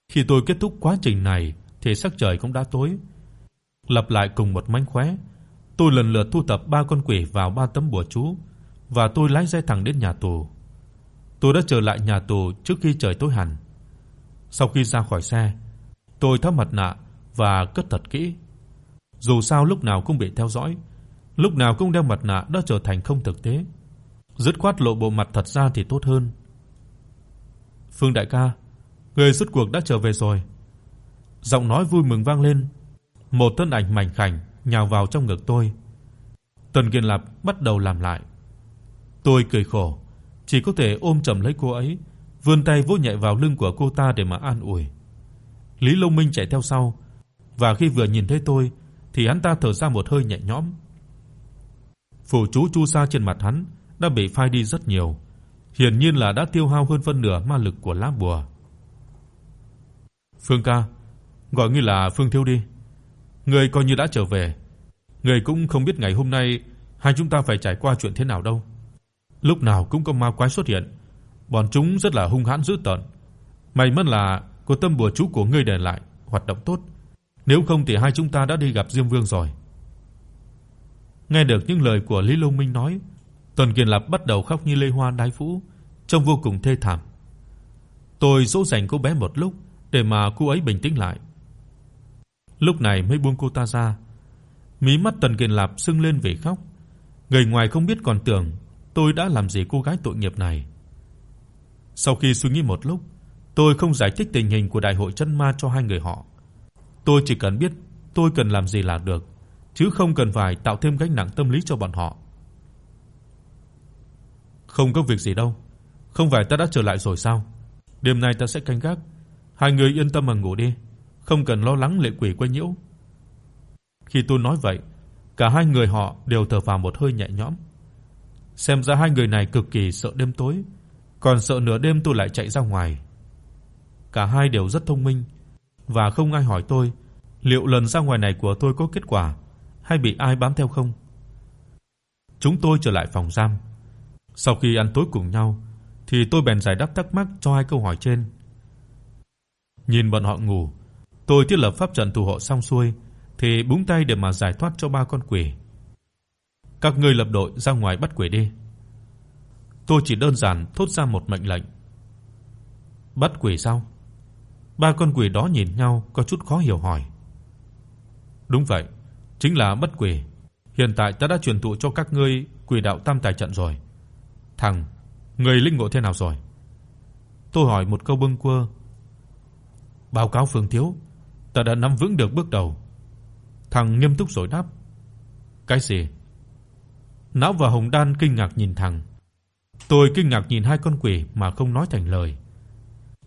Khi tôi kết thúc quá trình này thì sắc trời cũng đã tối. Lặp lại cùng một mánh khóe, tôi lần lượt thu tập ba con quỷ vào ba tấm bùa chú và tôi lái xe thẳng đến nhà tù. Tôi đã trở lại nhà tù trước khi trời tối hẳn. Sau khi ra khỏi xe, tôi tháo mặt nạ và cất thật kỹ. Dù sao lúc nào cũng bị theo dõi, lúc nào cũng đeo mặt nạ đã trở thành không thực tế. Dứt khoát lộ bộ mặt thật ra thì tốt hơn. Phương đại ca, người rốt cuộc đã trở về rồi. Giọng nói vui mừng vang lên, một thân ảnh mảnh khảnh nhào vào trong ngực tôi. Tần Kiên Lập bắt đầu làm lại. Tôi cười khổ, chỉ có thể ôm chầm lấy cô ấy, vươn tay vỗ nhẹ vào lưng của cô ta để mà an ủi. Lý Long Minh chạy theo sau, và khi vừa nhìn thấy tôi thì hắn ta thở ra một hơi nhẹ nhõm. Phù chú chu sa trên mặt hắn đã bị phai đi rất nhiều, hiển nhiên là đã tiêu hao hơn phân nửa ma lực của lá bùa. Phương ca, gọi ngươi là Phương Thiếu đi. Ngươi coi như đã trở về. Ngươi cũng không biết ngày hôm nay hai chúng ta phải trải qua chuyện thế nào đâu. Lúc nào cũng có ma quái xuất hiện, bọn chúng rất là hung hãn dữ tợn. May mắn là có tâm bùa chú của ngươi để lại hoạt động tốt, nếu không thì hai chúng ta đã đi gặp Diêm Vương rồi. Nghe được những lời của Lý Long Minh nói, Tần Kiền Lập bắt đầu khóc như lê hoa đái vũ, trông vô cùng thê thảm. Tôi dỗ dành cô bé một lúc để mà cô ấy bình tĩnh lại. Lúc này mới buông cô ta ra. Mí mắt Tần Kiền Lập sưng lên vì khóc. Người ngoài không biết còn tưởng tôi đã làm gì cô gái tội nghiệp này. Sau khi suy nghĩ một lúc, tôi không giải thích tình hình của đại hội chân ma cho hai người họ. Tôi chỉ cần biết tôi cần làm gì là được, chứ không cần phải tạo thêm gánh nặng tâm lý cho bọn họ. Không có việc gì đâu, không phải ta đã trở lại rồi sao? Đêm nay ta sẽ canh gác, hai người yên tâm mà ngủ đi, không cần lo lắng lệ quỷ quấy nhiễu. Khi tôi nói vậy, cả hai người họ đều thở phào một hơi nhẹ nhõm. Xem ra hai người này cực kỳ sợ đêm tối, còn sợ nửa đêm tôi lại chạy ra ngoài. Cả hai đều rất thông minh và không ai hỏi tôi liệu lần ra ngoài này của tôi có kết quả hay bị ai bám theo không. Chúng tôi trở lại phòng giam. Sau khi ăn tối cùng nhau thì tôi bèn giải đáp thắc mắc cho hai câu hỏi trên. Nhìn bọn họ ngủ, tôi thiết lập pháp trận thủ hộ xong xuôi thì búng tay để mà giải thoát cho ba con quỷ. Các ngươi lập đội ra ngoài bắt quỷ đi. Tôi chỉ đơn giản thốt ra một mệnh lệnh. Bắt quỷ sao? Ba con quỷ đó nhìn nhau có chút khó hiểu hỏi. Đúng vậy, chính là bắt quỷ. Hiện tại ta đã truyền thụ cho các ngươi Quỷ đạo Tam Tài trận rồi. Thằng, ngươi linh ngộ thế nào rồi? Tôi hỏi một câu bâng quơ. Báo cáo Phương thiếu, ta đã nắm vững được bước đầu. Thằng nghiêm túc rồi đáp. Cái gì? Não và Hồng Đan kinh ngạc nhìn thằng. Tôi kinh ngạc nhìn hai con quỷ mà không nói thành lời.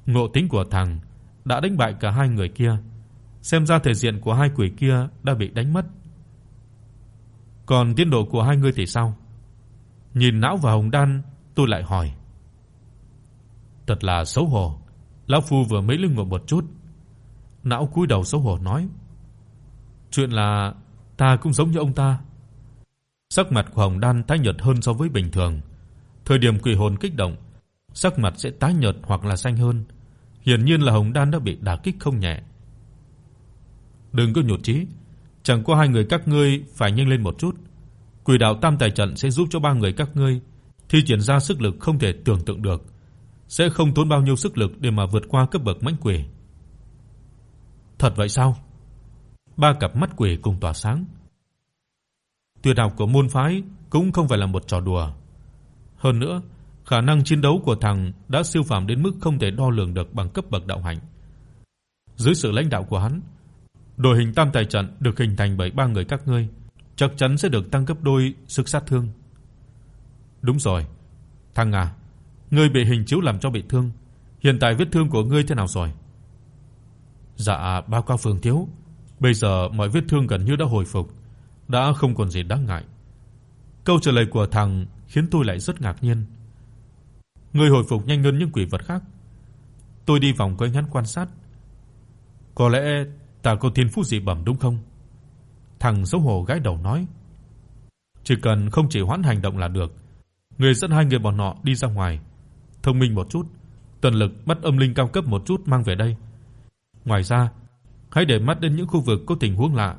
Ngộ tính của thằng đã đánh bại cả hai người kia, xem ra thể diện của hai quỷ kia đã bị đánh mất. Còn tiến độ của hai người thì sao? Nhìn não và Hồng Đan, tôi lại hỏi. Thật là xấu hổ, lão phu vừa mới lưng ngộ một chút. Não cúi đầu xấu hổ nói: "Chuyện là ta cũng giống như ông ta." Sắc mặt của Hồng Đan tái nhợt hơn so với bình thường. Thời điểm quỷ hồn kích động, sắc mặt sẽ tái nhợt hoặc là xanh hơn. Hiển nhiên là Hồng Đan đã bị đả kích không nhẹ. Đừng có nhụt chí, chẳng qua hai người các ngươi phải nhanh lên một chút. Quỷ đạo Tam Tài trận sẽ giúp cho ba người các ngươi thi triển ra sức lực không thể tưởng tượng được, sẽ không tốn bao nhiêu sức lực để mà vượt qua cấp bậc mãnh quỷ. Thật vậy sao? Ba cặp mắt quỷ cùng tỏa sáng. Tuyệt học của môn phái cũng không phải là một trò đùa. Hơn nữa, khả năng chiến đấu của thằng đã siêu phàm đến mức không thể đo lường được bằng cấp bậc đạo hạnh. Dưới sự lãnh đạo của hắn, đội hình tam tài trận được hình thành bởi ba người các ngươi, chắc chắn sẽ được tăng gấp đôi sức sát thương. Đúng rồi, thằng à, ngươi bị hình chiếu làm cho bị thương, hiện tại vết thương của ngươi thế nào rồi? Dạ, báo cáo Phương thiếu, bây giờ mọi vết thương gần như đã hồi phục, đã không còn gì đáng ngại. Câu trả lời của thằng khiến tôi lại rất ngạc nhiên. Người hồi phục nhanh hơn những quỷ vật khác. Tôi đi vòng quanh hắn quan sát. Có lẽ ta có thiên phú dị bẩm đúng không? Thằng xấu hổ gãi đầu nói. Chỉ cần không chỉ hoãn hành động là được. Người dẫn hai người bọn họ đi ra ngoài, thông minh một chút, Tần lực bắt âm linh cao cấp một chút mang về đây. Ngoài ra, hãy để mắt đến những khu vực có tình huống lạ,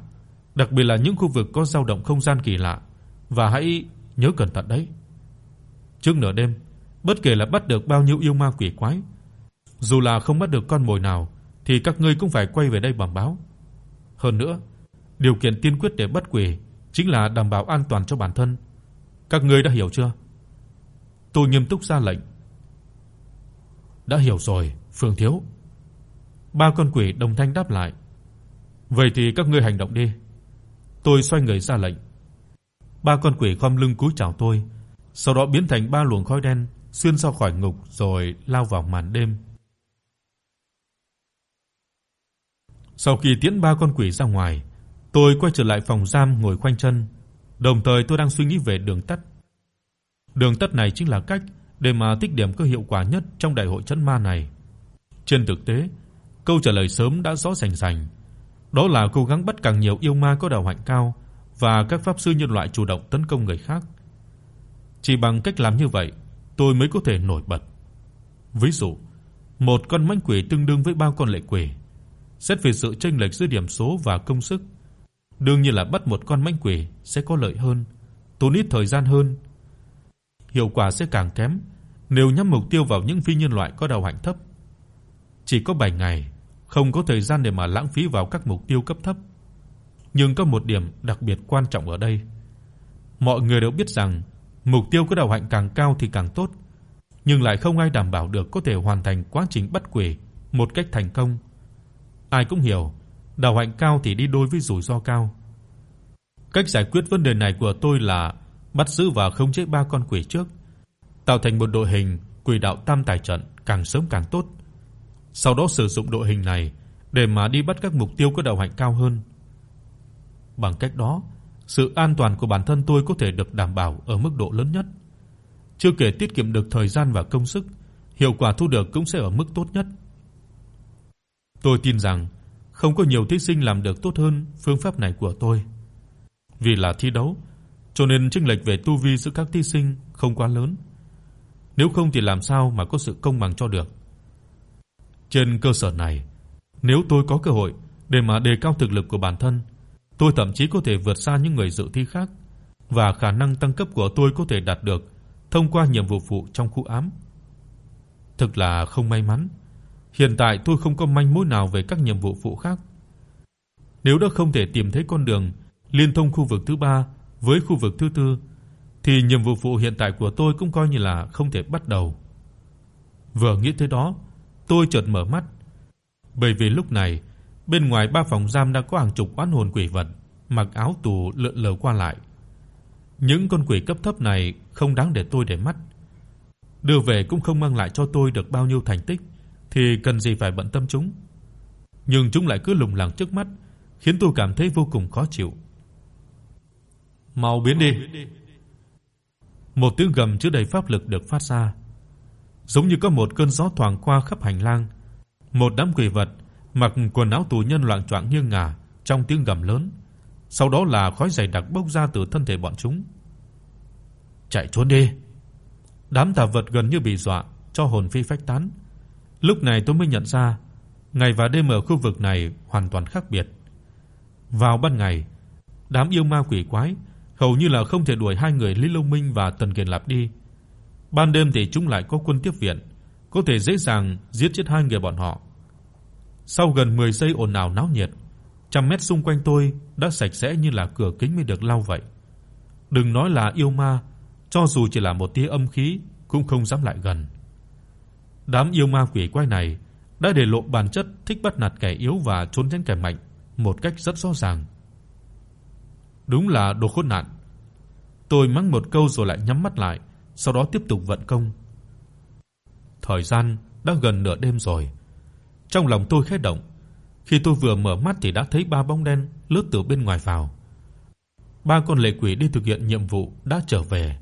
đặc biệt là những khu vực có dao động không gian kỳ lạ và hãy nhớ cẩn thận đấy. Trước nửa đêm, bất kể là bắt được bao nhiêu yêu ma quỷ quái, dù là không bắt được con mồi nào thì các ngươi cũng phải quay về đây bẩm báo. Hơn nữa, điều kiện tiên quyết để bắt quỷ chính là đảm bảo an toàn cho bản thân. Các ngươi đã hiểu chưa? Tôi nghiêm túc ra lệnh. Đã hiểu rồi, Phương thiếu. Ba con quỷ đồng thanh đáp lại. Vậy thì các ngươi hành động đi. Tôi xoay người ra lệnh. Ba con quỷ khom lưng cúi chào tôi, sau đó biến thành ba luồng khói đen xuyên ra khỏi ngục rồi lao vào màn đêm. Sau khi tiễn ba con quỷ ra ngoài, tôi quay trở lại phòng giam ngồi khoanh chân, đồng thời tôi đang suy nghĩ về đường tắt. Đường tắt này chính là cách để mà tích điểm có hiệu quả nhất trong đại hội trấn ma này. Trên thực tế, Câu trả lời sớm đã rõ rành rành. Đó là cố gắng bắt càng nhiều yêu ma có đạo hạnh cao và các pháp sư nhân loại chủ động tấn công người khác. Chỉ bằng cách làm như vậy, tôi mới có thể nổi bật. Ví dụ, một con mãnh quỷ tương đương với bao con lệ quỷ. Xét về sự chênh lệch giữa điểm số và công sức, đương nhiên là bắt một con mãnh quỷ sẽ có lợi hơn, tốn ít thời gian hơn. Hiệu quả sẽ càng kém nếu nhắm mục tiêu vào những phi nhân loại có đạo hạnh thấp. Chỉ có 7 ngày, không có thời gian để mà lãng phí vào các mục tiêu cấp thấp. Nhưng có một điểm đặc biệt quan trọng ở đây. Mọi người đều biết rằng mục tiêu có đạo hạnh càng cao thì càng tốt, nhưng lại không ai đảm bảo được có thể hoàn thành quá trình bắt quỷ một cách thành công. Ai cũng hiểu, đạo hạnh cao thì đi đôi với rủi ro cao. Cách giải quyết vấn đề này của tôi là bắt giữ và khống chế ba con quỷ trước, tạo thành một đội hình quỷ đạo tam tài trận càng sớm càng tốt. Sau đó sử dụng đội hình này để mà đi bắt các mục tiêu có đạo hạnh cao hơn. Bằng cách đó, sự an toàn của bản thân tôi có thể được đảm bảo ở mức độ lớn nhất. Chưa kể tiết kiệm được thời gian và công sức, hiệu quả thu được cũng sẽ ở mức tốt nhất. Tôi tin rằng không có nhiều thí sinh làm được tốt hơn phương pháp này của tôi. Vì là thi đấu, cho nên chênh lệch về tu vi giữa các thí sinh không quá lớn. Nếu không thì làm sao mà có sự công bằng cho được. Trên cơ sở này, nếu tôi có cơ hội để mà đề cao thực lực của bản thân, tôi thậm chí có thể vượt xa những người dự thi khác và khả năng tăng cấp của tôi có thể đạt được thông qua nhiệm vụ phụ trong khu ám. Thực là không may mắn. Hiện tại tôi không có manh mối nào về các nhiệm vụ phụ khác. Nếu đã không thể tìm thấy con đường liên thông khu vực thứ 3 với khu vực thứ tư thì nhiệm vụ phụ hiện tại của tôi cũng coi như là không thể bắt đầu. Vừa nghĩ tới đó, tôi chợt mở mắt. Bởi vì lúc này, bên ngoài ba phòng giam đã có hàng chục oán hồn quỷ vật mặc áo tù lượn lờ qua lại. Những con quỷ cấp thấp này không đáng để tôi để mắt. Đưa về cũng không mang lại cho tôi được bao nhiêu thành tích thì cần gì phải bận tâm chúng. Nhưng chúng lại cứ lùng lẳng trước mắt, khiến tôi cảm thấy vô cùng khó chịu. "Mau biến đi." Một tiếng gầm chứa đầy pháp lực được phát ra, giống như có một cơn gió thoảng qua khắp hành lang. Một đám quỷ vật mặc quần áo tù nhân loạng choạng nghiêng ngả trong tiếng gầm lớn, sau đó là khói dày đặc bốc ra từ thân thể bọn chúng. Chạy trốn đi. Đám tà vật gần như bị dọa cho hồn phi phách tán. Lúc này tôi mới nhận ra, ngày và đêm ở khu vực này hoàn toàn khác biệt. Vào ban ngày, đám yêu ma quỷ quái hầu như là không thể đuổi hai người Lý Long Minh và Tần Kiền Lạp đi. Ban đêm thì chúng lại có quân tiếp viện, có thể dễ dàng giết chết hai người bọn họ. Sau gần 10 giây ồn ào náo nhiệt, trăm mét xung quanh tôi đã sạch sẽ như là cửa kính mới được lau vậy. Đừng nói là yêu ma, cho dù chỉ là một tia âm khí cũng không dám lại gần. Đám yêu ma quỷ quái này đã để lộ bản chất thích bắt nạt kẻ yếu và trốn tránh kẻ mạnh một cách rất rõ ràng. Đúng là đồ khốn nạn. Tôi mắng một câu rồi lại nhắm mắt lại, sau đó tiếp tục vận công. Thời gian đã gần nửa đêm rồi. Trong lòng tôi khẽ động, khi tôi vừa mở mắt thì đã thấy ba bóng đen lướt từ bên ngoài vào. Ba con lệ quỷ đi thực hiện nhiệm vụ đã trở về.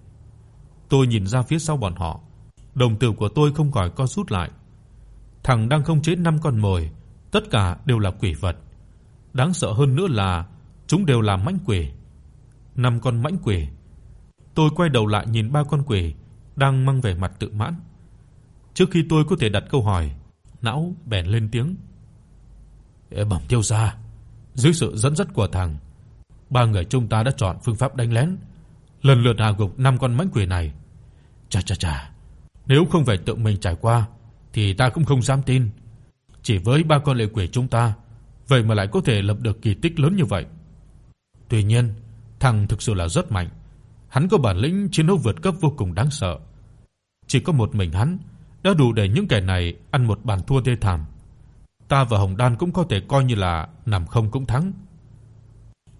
Tôi nhìn ra phía sau bọn họ, đồng tử của tôi không khỏi co rút lại. Thằng đang không chế năm con mồi, tất cả đều là quỷ vật. Đáng sợ hơn nữa là chúng đều là mãnh quỷ. Năm con mãnh quỷ. Tôi quay đầu lại nhìn ba con quỷ đang mang vẻ mặt tự mãn. Trước khi tôi có thể đặt câu hỏi, não bèn lên tiếng. "Ê bẩm thiếu gia, dưới sự dẫn dắt của thằng, ba người chúng ta đã chọn phương pháp đánh lén, lần lượt hạ gục năm con mãnh quỷ này. Chà chà chà, nếu không phải tự mình trải qua thì ta cũng không dám tin. Chỉ với ba con lệ quỷ chúng ta, vậy mà lại có thể lập được kỳ tích lớn như vậy." Tuy nhiên, thằng thực sự là rất mạnh. Hắn có bản lĩnh chiến đấu vượt cấp vô cùng đáng sợ. Chỉ có một mình hắn đã đủ để những kẻ này ăn một bàn thua thê thảm. Ta và Hồng Đan cũng có thể coi như là nằm không cũng thắng.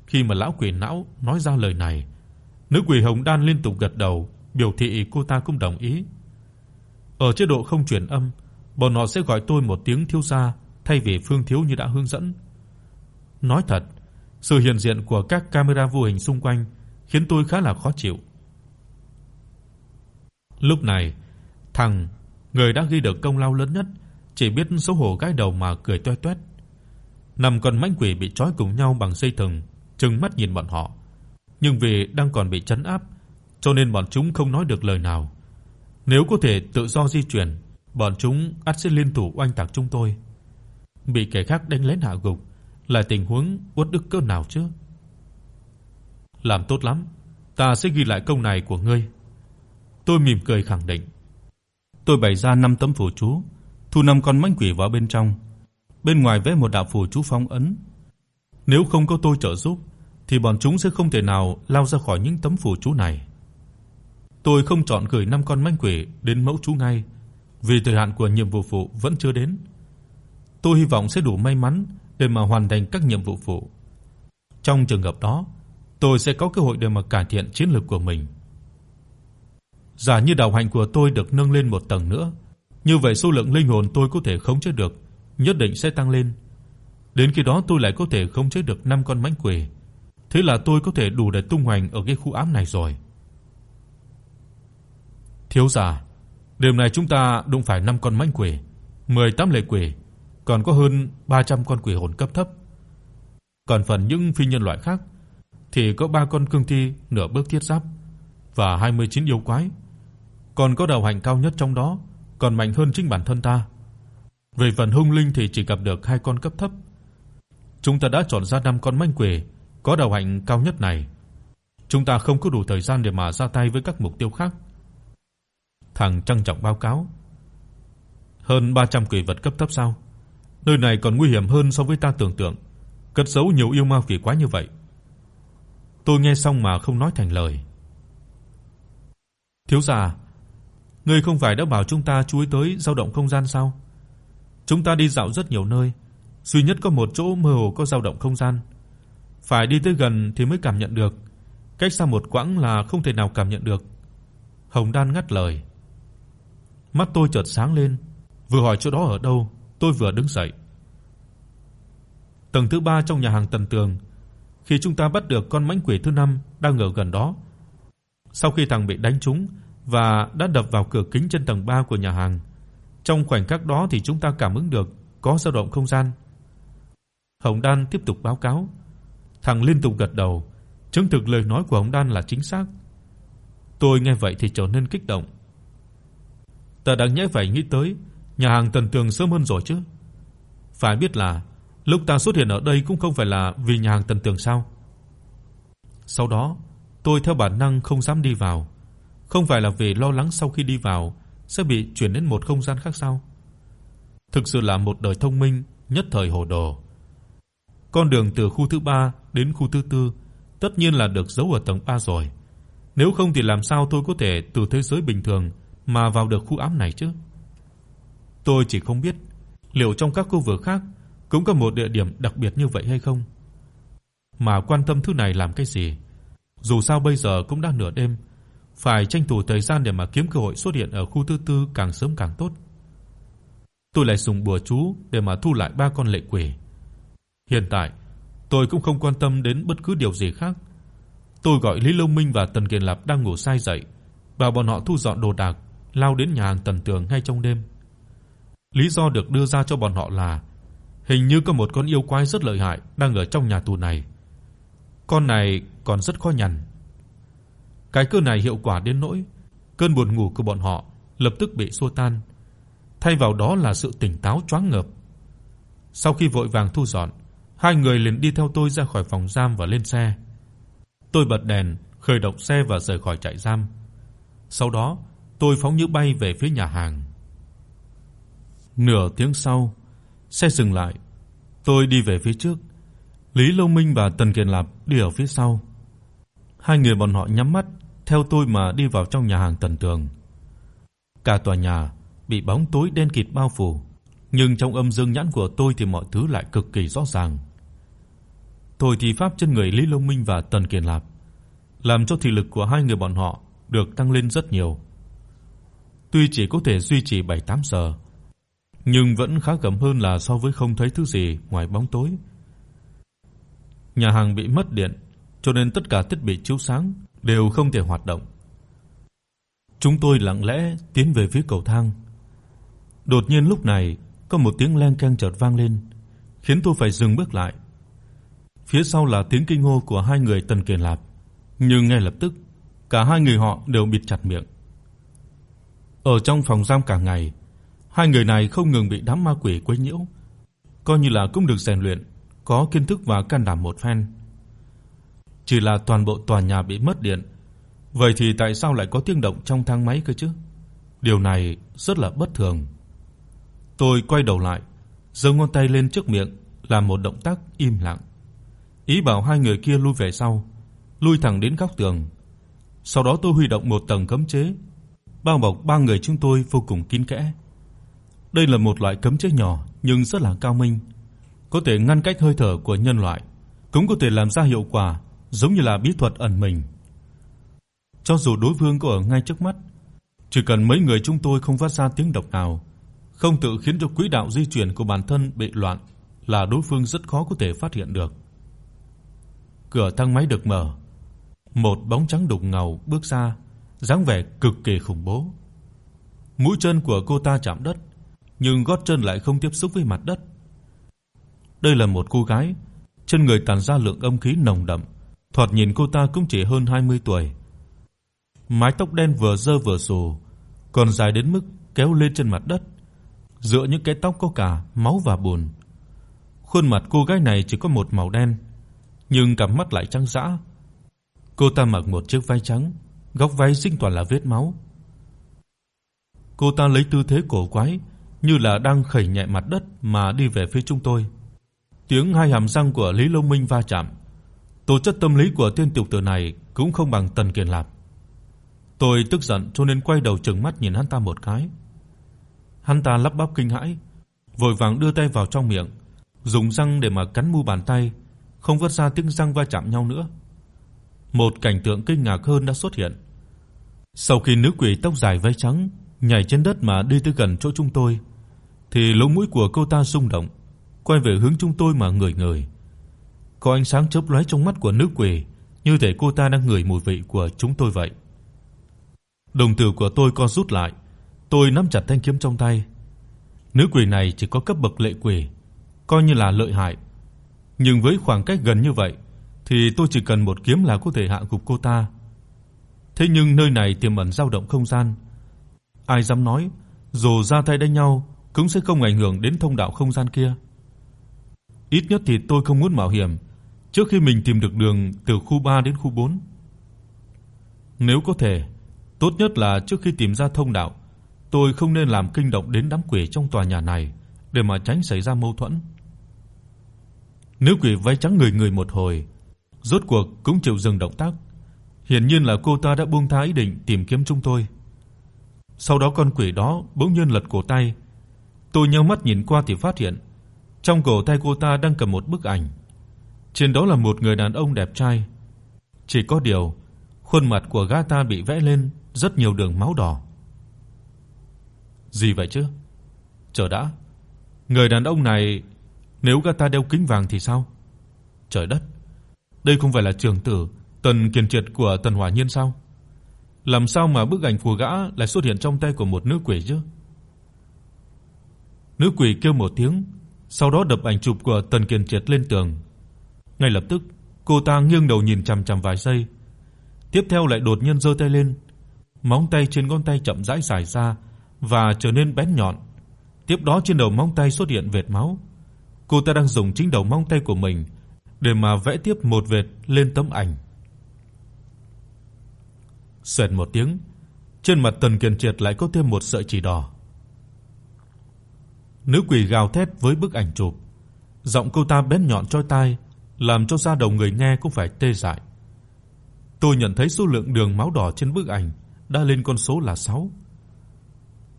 Khi mà lão quỷ não nói ra lời này, nữ quỷ Hồng Đan liên tục gật đầu, biểu thị cô ta cũng đồng ý. Ở chế độ không truyền âm, bọn họ sẽ gọi tôi một tiếng thiếu gia thay vì Phương thiếu như đã hướng dẫn. Nói thật, sự hiện diện của các camera vô hình xung quanh khiến tôi khá là khó chịu. Lúc này, thằng người đã ghi được công lao lớn nhất chỉ biết xấu hổ gãi đầu mà cười toe toét. Năm con mãnh quỷ bị trói cùng nhau bằng dây thừng, trừng mắt nhìn bọn họ, nhưng vì đang còn bị trấn áp, cho nên bọn chúng không nói được lời nào. Nếu có thể tự do di chuyển, bọn chúng ắt sẽ liên thủ oanh tạc chúng tôi. Bị kẻ khác đánh lén hạ gục là tình huống uất ức cỡ nào chứ? Làm tốt lắm, ta sẽ ghi lại công này của ngươi." Tôi mỉm cười khẳng định. Tôi bày ra 5 tấm phù chú, thu 5 con mãnh quỷ vào bên trong. Bên ngoài vẽ một đạo phù chú phong ấn. Nếu không có tôi trợ giúp thì bọn chúng sẽ không thể nào lao ra khỏi những tấm phù chú này. Tôi không chọn gửi 5 con mãnh quỷ đến mẫu chú ngay, vì thời hạn của nhiệm vụ phụ vẫn chưa đến. Tôi hy vọng sẽ đủ may mắn để mà hoàn thành các nhiệm vụ phụ. Trong trường hợp đó, tôi sẽ có cơ hội để mà cải thiện chiến lược của mình. Giả như đạo hạnh của tôi được nâng lên một tầng nữa, như vậy số lượng linh hồn tôi có thể khống chế được nhất định sẽ tăng lên. Đến khi đó tôi lại có thể khống chế được 5 con mãnh quỷ. Thế là tôi có thể đủ để tung hoành ở cái khu ám này rồi. Thiếu gia, đêm nay chúng ta đụng phải 5 con mãnh quỷ, 18 lệ quỷ, còn có hơn 300 con quỷ hồn cấp thấp. Còn phần những phi nhân loại khác thì có 3 con cương thi nửa bước thiết giáp và 29 yêu quái. Còn có đầu hành cao nhất trong đó còn mạnh hơn chính bản thân ta. Về phần hung linh thì chỉ gặp được hai con cấp thấp. Chúng ta đã chọn ra 5 con manh quỷ có đầu hạnh cao nhất này. Chúng ta không có đủ thời gian để mà ra tay với các mục tiêu khác. Thằng trăng trọng báo cáo. Hơn 300 quỷ vật cấp thấp sao? Nơi này còn nguy hiểm hơn so với ta tưởng tượng, cất giấu nhiều yêu ma quỷ quái như vậy. Tôi nghe xong mà không nói thành lời. Thiếu gia, ngươi không phải đã bảo chúng ta chú ý tới dao động không gian sao? Chúng ta đi dạo rất nhiều nơi, duy nhất có một chỗ mơ hồ có dao động không gian. Phải đi tới gần thì mới cảm nhận được, cách xa một quãng là không thể nào cảm nhận được. Hồng Đan ngắt lời. Mắt tôi chợt sáng lên, vừa hỏi chỗ đó ở đâu, tôi vừa đứng dậy. Tầng thứ 3 trong nhà hàng Tần Tường, khi chúng ta bắt được con mãnh quỷ thứ năm đang ở gần đó. Sau khi thằng bị đánh trúng và đã đập vào cửa kính trên tầng 3 của nhà hàng, trong khoảnh khắc đó thì chúng ta cảm ứng được có dao động không gian. Hồng Đan tiếp tục báo cáo. Thằng liên tục gật đầu, chứng thực lời nói của Hồng Đan là chính xác. Tôi nghe vậy thì trở nên kích động. Ta đang nhẽ phải nghĩ tới nhà hàng Tần Tường sớm hơn rồi chứ. Phải biết là lúc ta xuất hiện ở đây cũng không phải là vì nhà hàng Tần Tường sao? Sau đó, tôi theo bản năng không dám đi vào, không phải là vì lo lắng sau khi đi vào sẽ bị chuyển đến một không gian khác sao? Thực sự là một đời thông minh nhất thời hồ đồ. Con đường từ khu thứ 3 đến khu thứ 4 tất nhiên là được giấu ở tầng 3 rồi. Nếu không thì làm sao tôi có thể từ thế giới bình thường mà vào được khu ám này chứ? Tôi chỉ không biết liệu trong các khu vực khác cũng có một địa điểm đặc biệt như vậy hay không. Mà quan tâm thứ này làm cái gì? Dù sao bây giờ cũng đã nửa đêm, phải tranh thủ thời gian để mà kiếm cơ hội xuất hiện ở khu thứ tư càng sớm càng tốt. Tôi lại dùng bùa chú để mà thu lại ba con lệ quỷ. Hiện tại, tôi cũng không quan tâm đến bất cứ điều gì khác. Tôi gọi Lý Long Minh và Tần Kiền Lập đang ngủ say dậy, bảo bọn họ thu dọn đồ đạc, lao đến nhà hàng Tần Tường ngay trong đêm. Lý do được đưa ra cho bọn họ là hình như có một con yêu quái rất lợi hại đang ở trong nhà tù này. Con này còn rất khó nhằn, cái cơ này hiệu quả đến nỗi cơn buồn ngủ của bọn họ lập tức bị xua tan, thay vào đó là sự tỉnh táo choáng ngợp. Sau khi vội vàng thu dọn, hai người liền đi theo tôi ra khỏi phòng giam và lên xe. Tôi bật đèn, khởi động xe và rời khỏi trại giam. Sau đó, tôi phóng như bay về phía nhà hàng. Nửa tiếng sau, xe dừng lại. Tôi đi về phía trước, Lý Lâu Minh và Tần Kiền Lập đi ở phía sau. Hai người bọn họ nhắm mắt theo tôi mà đi vào trong nhà hàng Tần Tường. Cả tòa nhà bị bóng tối đen kịt bao phủ, nhưng trong âm dương nhãn của tôi thì mọi thứ lại cực kỳ rõ ràng. Tôi thì pháp trên người Lý Long Minh và Tần Kiền Lạp, làm cho thị lực của hai người bọn họ được tăng lên rất nhiều. Tuy chỉ có thể duy trì 7-8 giờ, nhưng vẫn khá gầm hơn là so với không thấy thứ gì ngoài bóng tối. Nhà hàng bị mất điện, cho nên tất cả thiết bị chiếu sáng đều không thể hoạt động. Chúng tôi lặng lẽ tiến về phía cầu thang. Đột nhiên lúc này, có một tiếng leng keng chợt vang lên, khiến tôi phải dừng bước lại. Phía sau là tiếng kinh hô của hai người Tần Kiền Lạp, nhưng ngay lập tức, cả hai người họ đều bịt chặt miệng. Ở trong phòng giam cả ngày, hai người này không ngừng bị đám ma quỷ quấy nhiễu, coi như là cũng được rèn luyện, có kiến thức và can đảm một phen. Chỉ là toàn bộ tòa nhà bị mất điện, vậy thì tại sao lại có tiếng động trong thang máy cơ chứ? Điều này rất là bất thường. Tôi quay đầu lại, giơ ngón tay lên trước miệng, làm một động tác im lặng. Ý bảo hai người kia lui về sau, lui thẳng đến góc tường. Sau đó tôi huy động một tầng cấm chế, bao bọc ba người chúng tôi vô cùng kín kẽ. Đây là một loại cấm chế nhỏ nhưng rất là cao minh, có thể ngăn cách hơi thở của nhân loại, cũng có thể làm ra hiệu quả giống như là bí thuật ẩn mình. Cho dù đối phương có ở ngay trước mắt, chỉ cần mấy người chúng tôi không phát ra tiếng động nào, không tự khiến cho quỹ đạo di chuyển của bản thân bị loạn là đối phương rất khó có thể phát hiện được. Cửa thang máy được mở, một bóng trắng đục ngầu bước ra, dáng vẻ cực kỳ khủng bố. Mũi chân của cô ta chạm đất, nhưng gót chân lại không tiếp xúc với mặt đất. Đây là một cô gái, trên người tản ra lượng âm khí nồng đậm, thoạt nhìn cô ta cũng chỉ hơn 20 tuổi. Mái tóc đen vừa rơ vừa rủ, còn dài đến mức kéo lên trên mặt đất, giữa những cái tóc có cả máu và bùn. Khuôn mặt cô gái này chỉ có một màu đen, nhưng cặp mắt lại trắng dã. Cô ta mặc một chiếc váy trắng, góc váy dính toàn là vết máu. Cô ta lấy tư thế cổ quái, như là đang khẩy nhẹ mặt đất mà đi về phía chúng tôi. Tiếng hai hàm răng của Lý Long Minh va chạm. Tố chất tâm lý của tên tiểu tử này cũng không bằng Tần Kiền Lạp. Tôi tức giận cho nên quay đầu trừng mắt nhìn hắn ta một cái. Hắn ta lắp bắp kinh hãi, vội vàng đưa tay vào trong miệng, dùng răng để mà cắn mu bàn tay, không vớt ra tiếng răng va chạm nhau nữa. Một cảnh tượng kinh ngạc hơn đã xuất hiện. Sau khi nữ quỷ tóc dài váy trắng nhảy trên đất mà đi tới gần chỗ chúng tôi, thì lỗ mũi của cô ta rung động, quay về hướng chúng tôi mà ngửi ngửi. Có ánh sáng chớp lóe trong mắt của nữ quỷ, như thể cô ta đang ngửi mùi vị của chúng tôi vậy. Đồng tử của tôi co rút lại, tôi nắm chặt thanh kiếm trong tay. Nữ quỷ này chỉ có cấp bậc lệ quỷ, coi như là lợi hại. Nhưng với khoảng cách gần như vậy thì tôi chỉ cần một kiếm là có thể hạ gục cô ta. Thế nhưng nơi này tiềm ẩn dao động không gian. Ai dám nói dù ra tay đánh nhau cũng sẽ không ảnh hưởng đến thông đạo không gian kia. Ít nhất thì tôi không muốn mạo hiểm trước khi mình tìm được đường từ khu 3 đến khu 4. Nếu có thể, tốt nhất là trước khi tìm ra thông đạo, tôi không nên làm kinh động đến đám quỷ trong tòa nhà này để mà tránh xảy ra mâu thuẫn. Nữ quỷ váy trắng người người một hồi, rốt cuộc cũng chịu dừng động tác. Hiển nhiên là cô ta đã buông tha ý định tìm kiếm chúng tôi. Sau đó con quỷ đó bỗng nhiên lật cổ tay. Tôi nhíu mắt nhìn qua thì phát hiện trong cổ tay cô ta đang cầm một bức ảnh. Trên đó là một người đàn ông đẹp trai. Chỉ có điều, khuôn mặt của gã ta bị vẽ lên rất nhiều đường máu đỏ. Gì vậy chứ? Chờ đã. Người đàn ông này nếu gã ta đeo kính vàng thì sao? Trời đất. Đây không phải là trưởng tử Tần Kiền Triệt của Tần Hỏa Nhiên sao? Làm sao mà bức ảnh phù gã lại xuất hiện trong tay của một nữ quỷ chứ? Nữ quỷ kêu một tiếng, sau đó đập ảnh chụp của Tần Kiền Triệt lên tường. Ngay lập tức, cô ta nghiêng đầu nhìn chằm chằm vài giây. Tiếp theo lại đột nhiên giơ tay lên, móng tay trên ngón tay chậm rãi dài ra và trở nên bén nhọn. Tiếp đó trên đầu móng tay xuất hiện vệt máu. Cô ta đang dùng chính đầu móng tay của mình để mà vẽ tiếp một vệt lên tấm ảnh. Xoẹt một tiếng, trên mặt Tần Kiền Triệt lại có thêm một sợi chỉ đỏ. Nữ quỷ gào thét với bức ảnh chụp, giọng cô ta bén nhọn chói tai, làm cho da đầu người nghe cũng phải tê dại. Tôi nhận thấy số lượng đường máu đỏ trên bức ảnh đã lên con số là 6.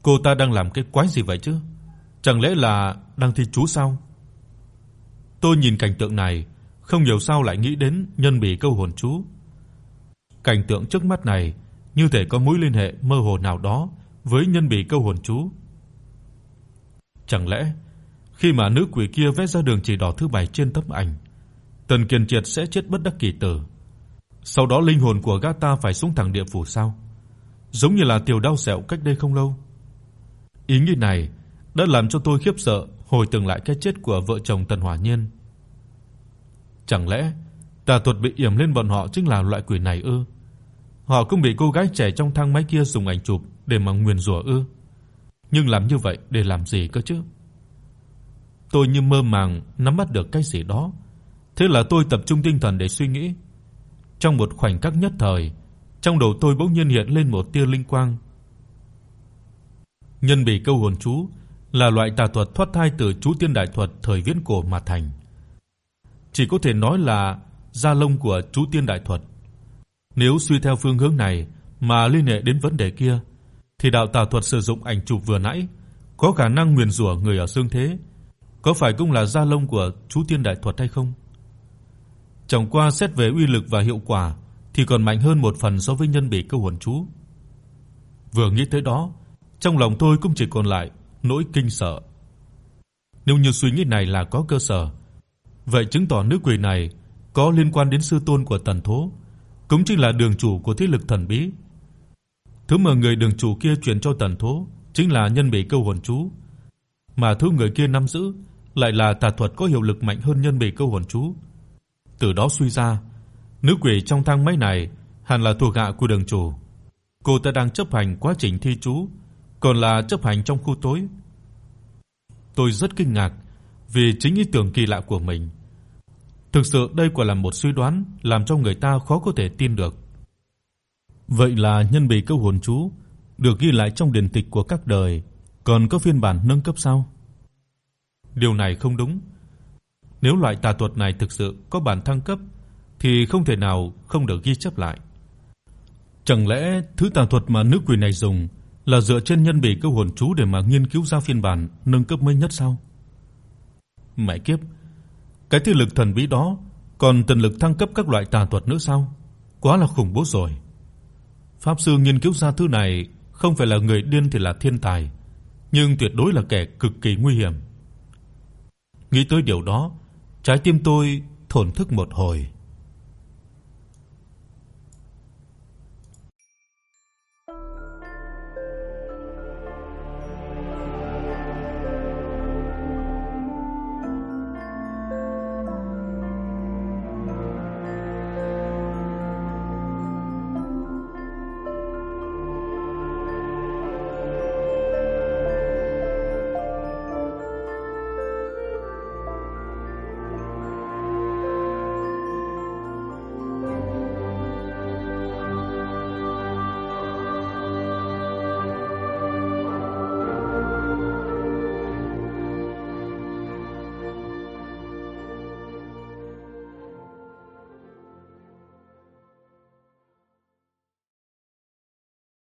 Cô ta đang làm cái quái gì vậy chứ? Chẳng lẽ là đang thi chú sao? Tôi nhìn cảnh tượng này, không hiểu sao lại nghĩ đến nhân bì câu hồn chú. Cảnh tượng trước mắt này như thể có mối liên hệ mơ hồ nào đó với nhân bị câu hồn chú. Chẳng lẽ khi mà nữ quỷ kia vẽ ra đường chỉ đỏ thứ bảy trên tấm ảnh, Tần Kiền Triệt sẽ chết bất đắc kỳ tử. Sau đó linh hồn của gã ta phải xuống thẳng địa phủ sao? Giống như là tiểu đau sẹo cách đây không lâu. Ý nghĩ này đã làm cho tôi khiếp sợ hồi tưởng lại cái chết của vợ chồng Tần Hỏa Nhiên. Chẳng lẽ tà thuật bị yểm lên bọn họ chính là loại quỷ này ư? Họ cũng bị cô gái trẻ trong thang máy kia dùng ảnh chụp để mà nguyền rủa ư? Nhưng làm như vậy để làm gì cơ chứ? Tôi như mơ màng nắm bắt được cái gì đó. Thế là tôi tập trung tinh thần để suy nghĩ. Trong một khoảnh khắc nhất thời, trong đầu tôi bỗng nhiên hiện lên một tia linh quang. Nhân bị câu hồn chú là loại tà thuật thoát thai từ chú tiên đại thuật thời viễn cổ mà thành. Chỉ có thể nói là da lông của chú tiên đại thuật. Nếu suy theo phương hướng này mà liên hệ đến vấn đề kia, thì đạo tà thuật sử dụng ảnh chụp vừa nãy có khả năng nguyền rủa người ở xương thế, có phải cũng là da lông của chú tiên đại thuật hay không? Chẳng qua xét về uy lực và hiệu quả thì còn mạnh hơn một phần so với nhân bị câu hồn chú. Vừa nghĩ tới đó, trong lòng tôi cũng chỉ còn lại nỗi kinh sợ. Nếu như suy nghĩ này là có cơ sở, vậy chứng tỏ nữ quỷ này có liên quan đến sư tôn của Tần Thố, cũng chính là đường chủ của thế lực thần bí. Thứ mà người đường chủ kia truyền cho Tần Thố chính là nhân bị câu hồn chú, mà thứ người kia nắm giữ lại là tà thuật có hiệu lực mạnh hơn nhân bị câu hồn chú. Từ đó suy ra, nữ quỷ trong thang máy này hẳn là thuộc hạ của đường chủ. Cô ta đang chấp hành quá trình thi chú, còn là chấp hành trong khu tối. Tôi rất kinh ngạc vì chính ý tưởng kỳ lạ của mình. Thực sự đây quả là một suy đoán làm cho người ta khó có thể tin được. Vậy là nhân bị câu hồn chú được ghi lại trong điển tịch của các đời, còn có phiên bản nâng cấp sao? Điều này không đúng. Nếu loại tà thuật này thực sự có bản thăng cấp thì không thể nào không được ghi chép lại. Chẳng lẽ thứ tà thuật mà nữ quỷ này dùng là dựa trên nhân bị câu hồn chú để mà nghiên cứu ra phiên bản nâng cấp mới nhất sao? Mẹ kiếp, cái thế lực thần bí đó còn tần lực thăng cấp các loại tà thuật nữa sao? Quá là khủng bố rồi. Pháp sư nghiên cứu ra thứ này không phải là người điên thì là thiên tài, nhưng tuyệt đối là kẻ cực kỳ nguy hiểm. Nghĩ tới điều đó, trái tim tôi thổn thức một hồi.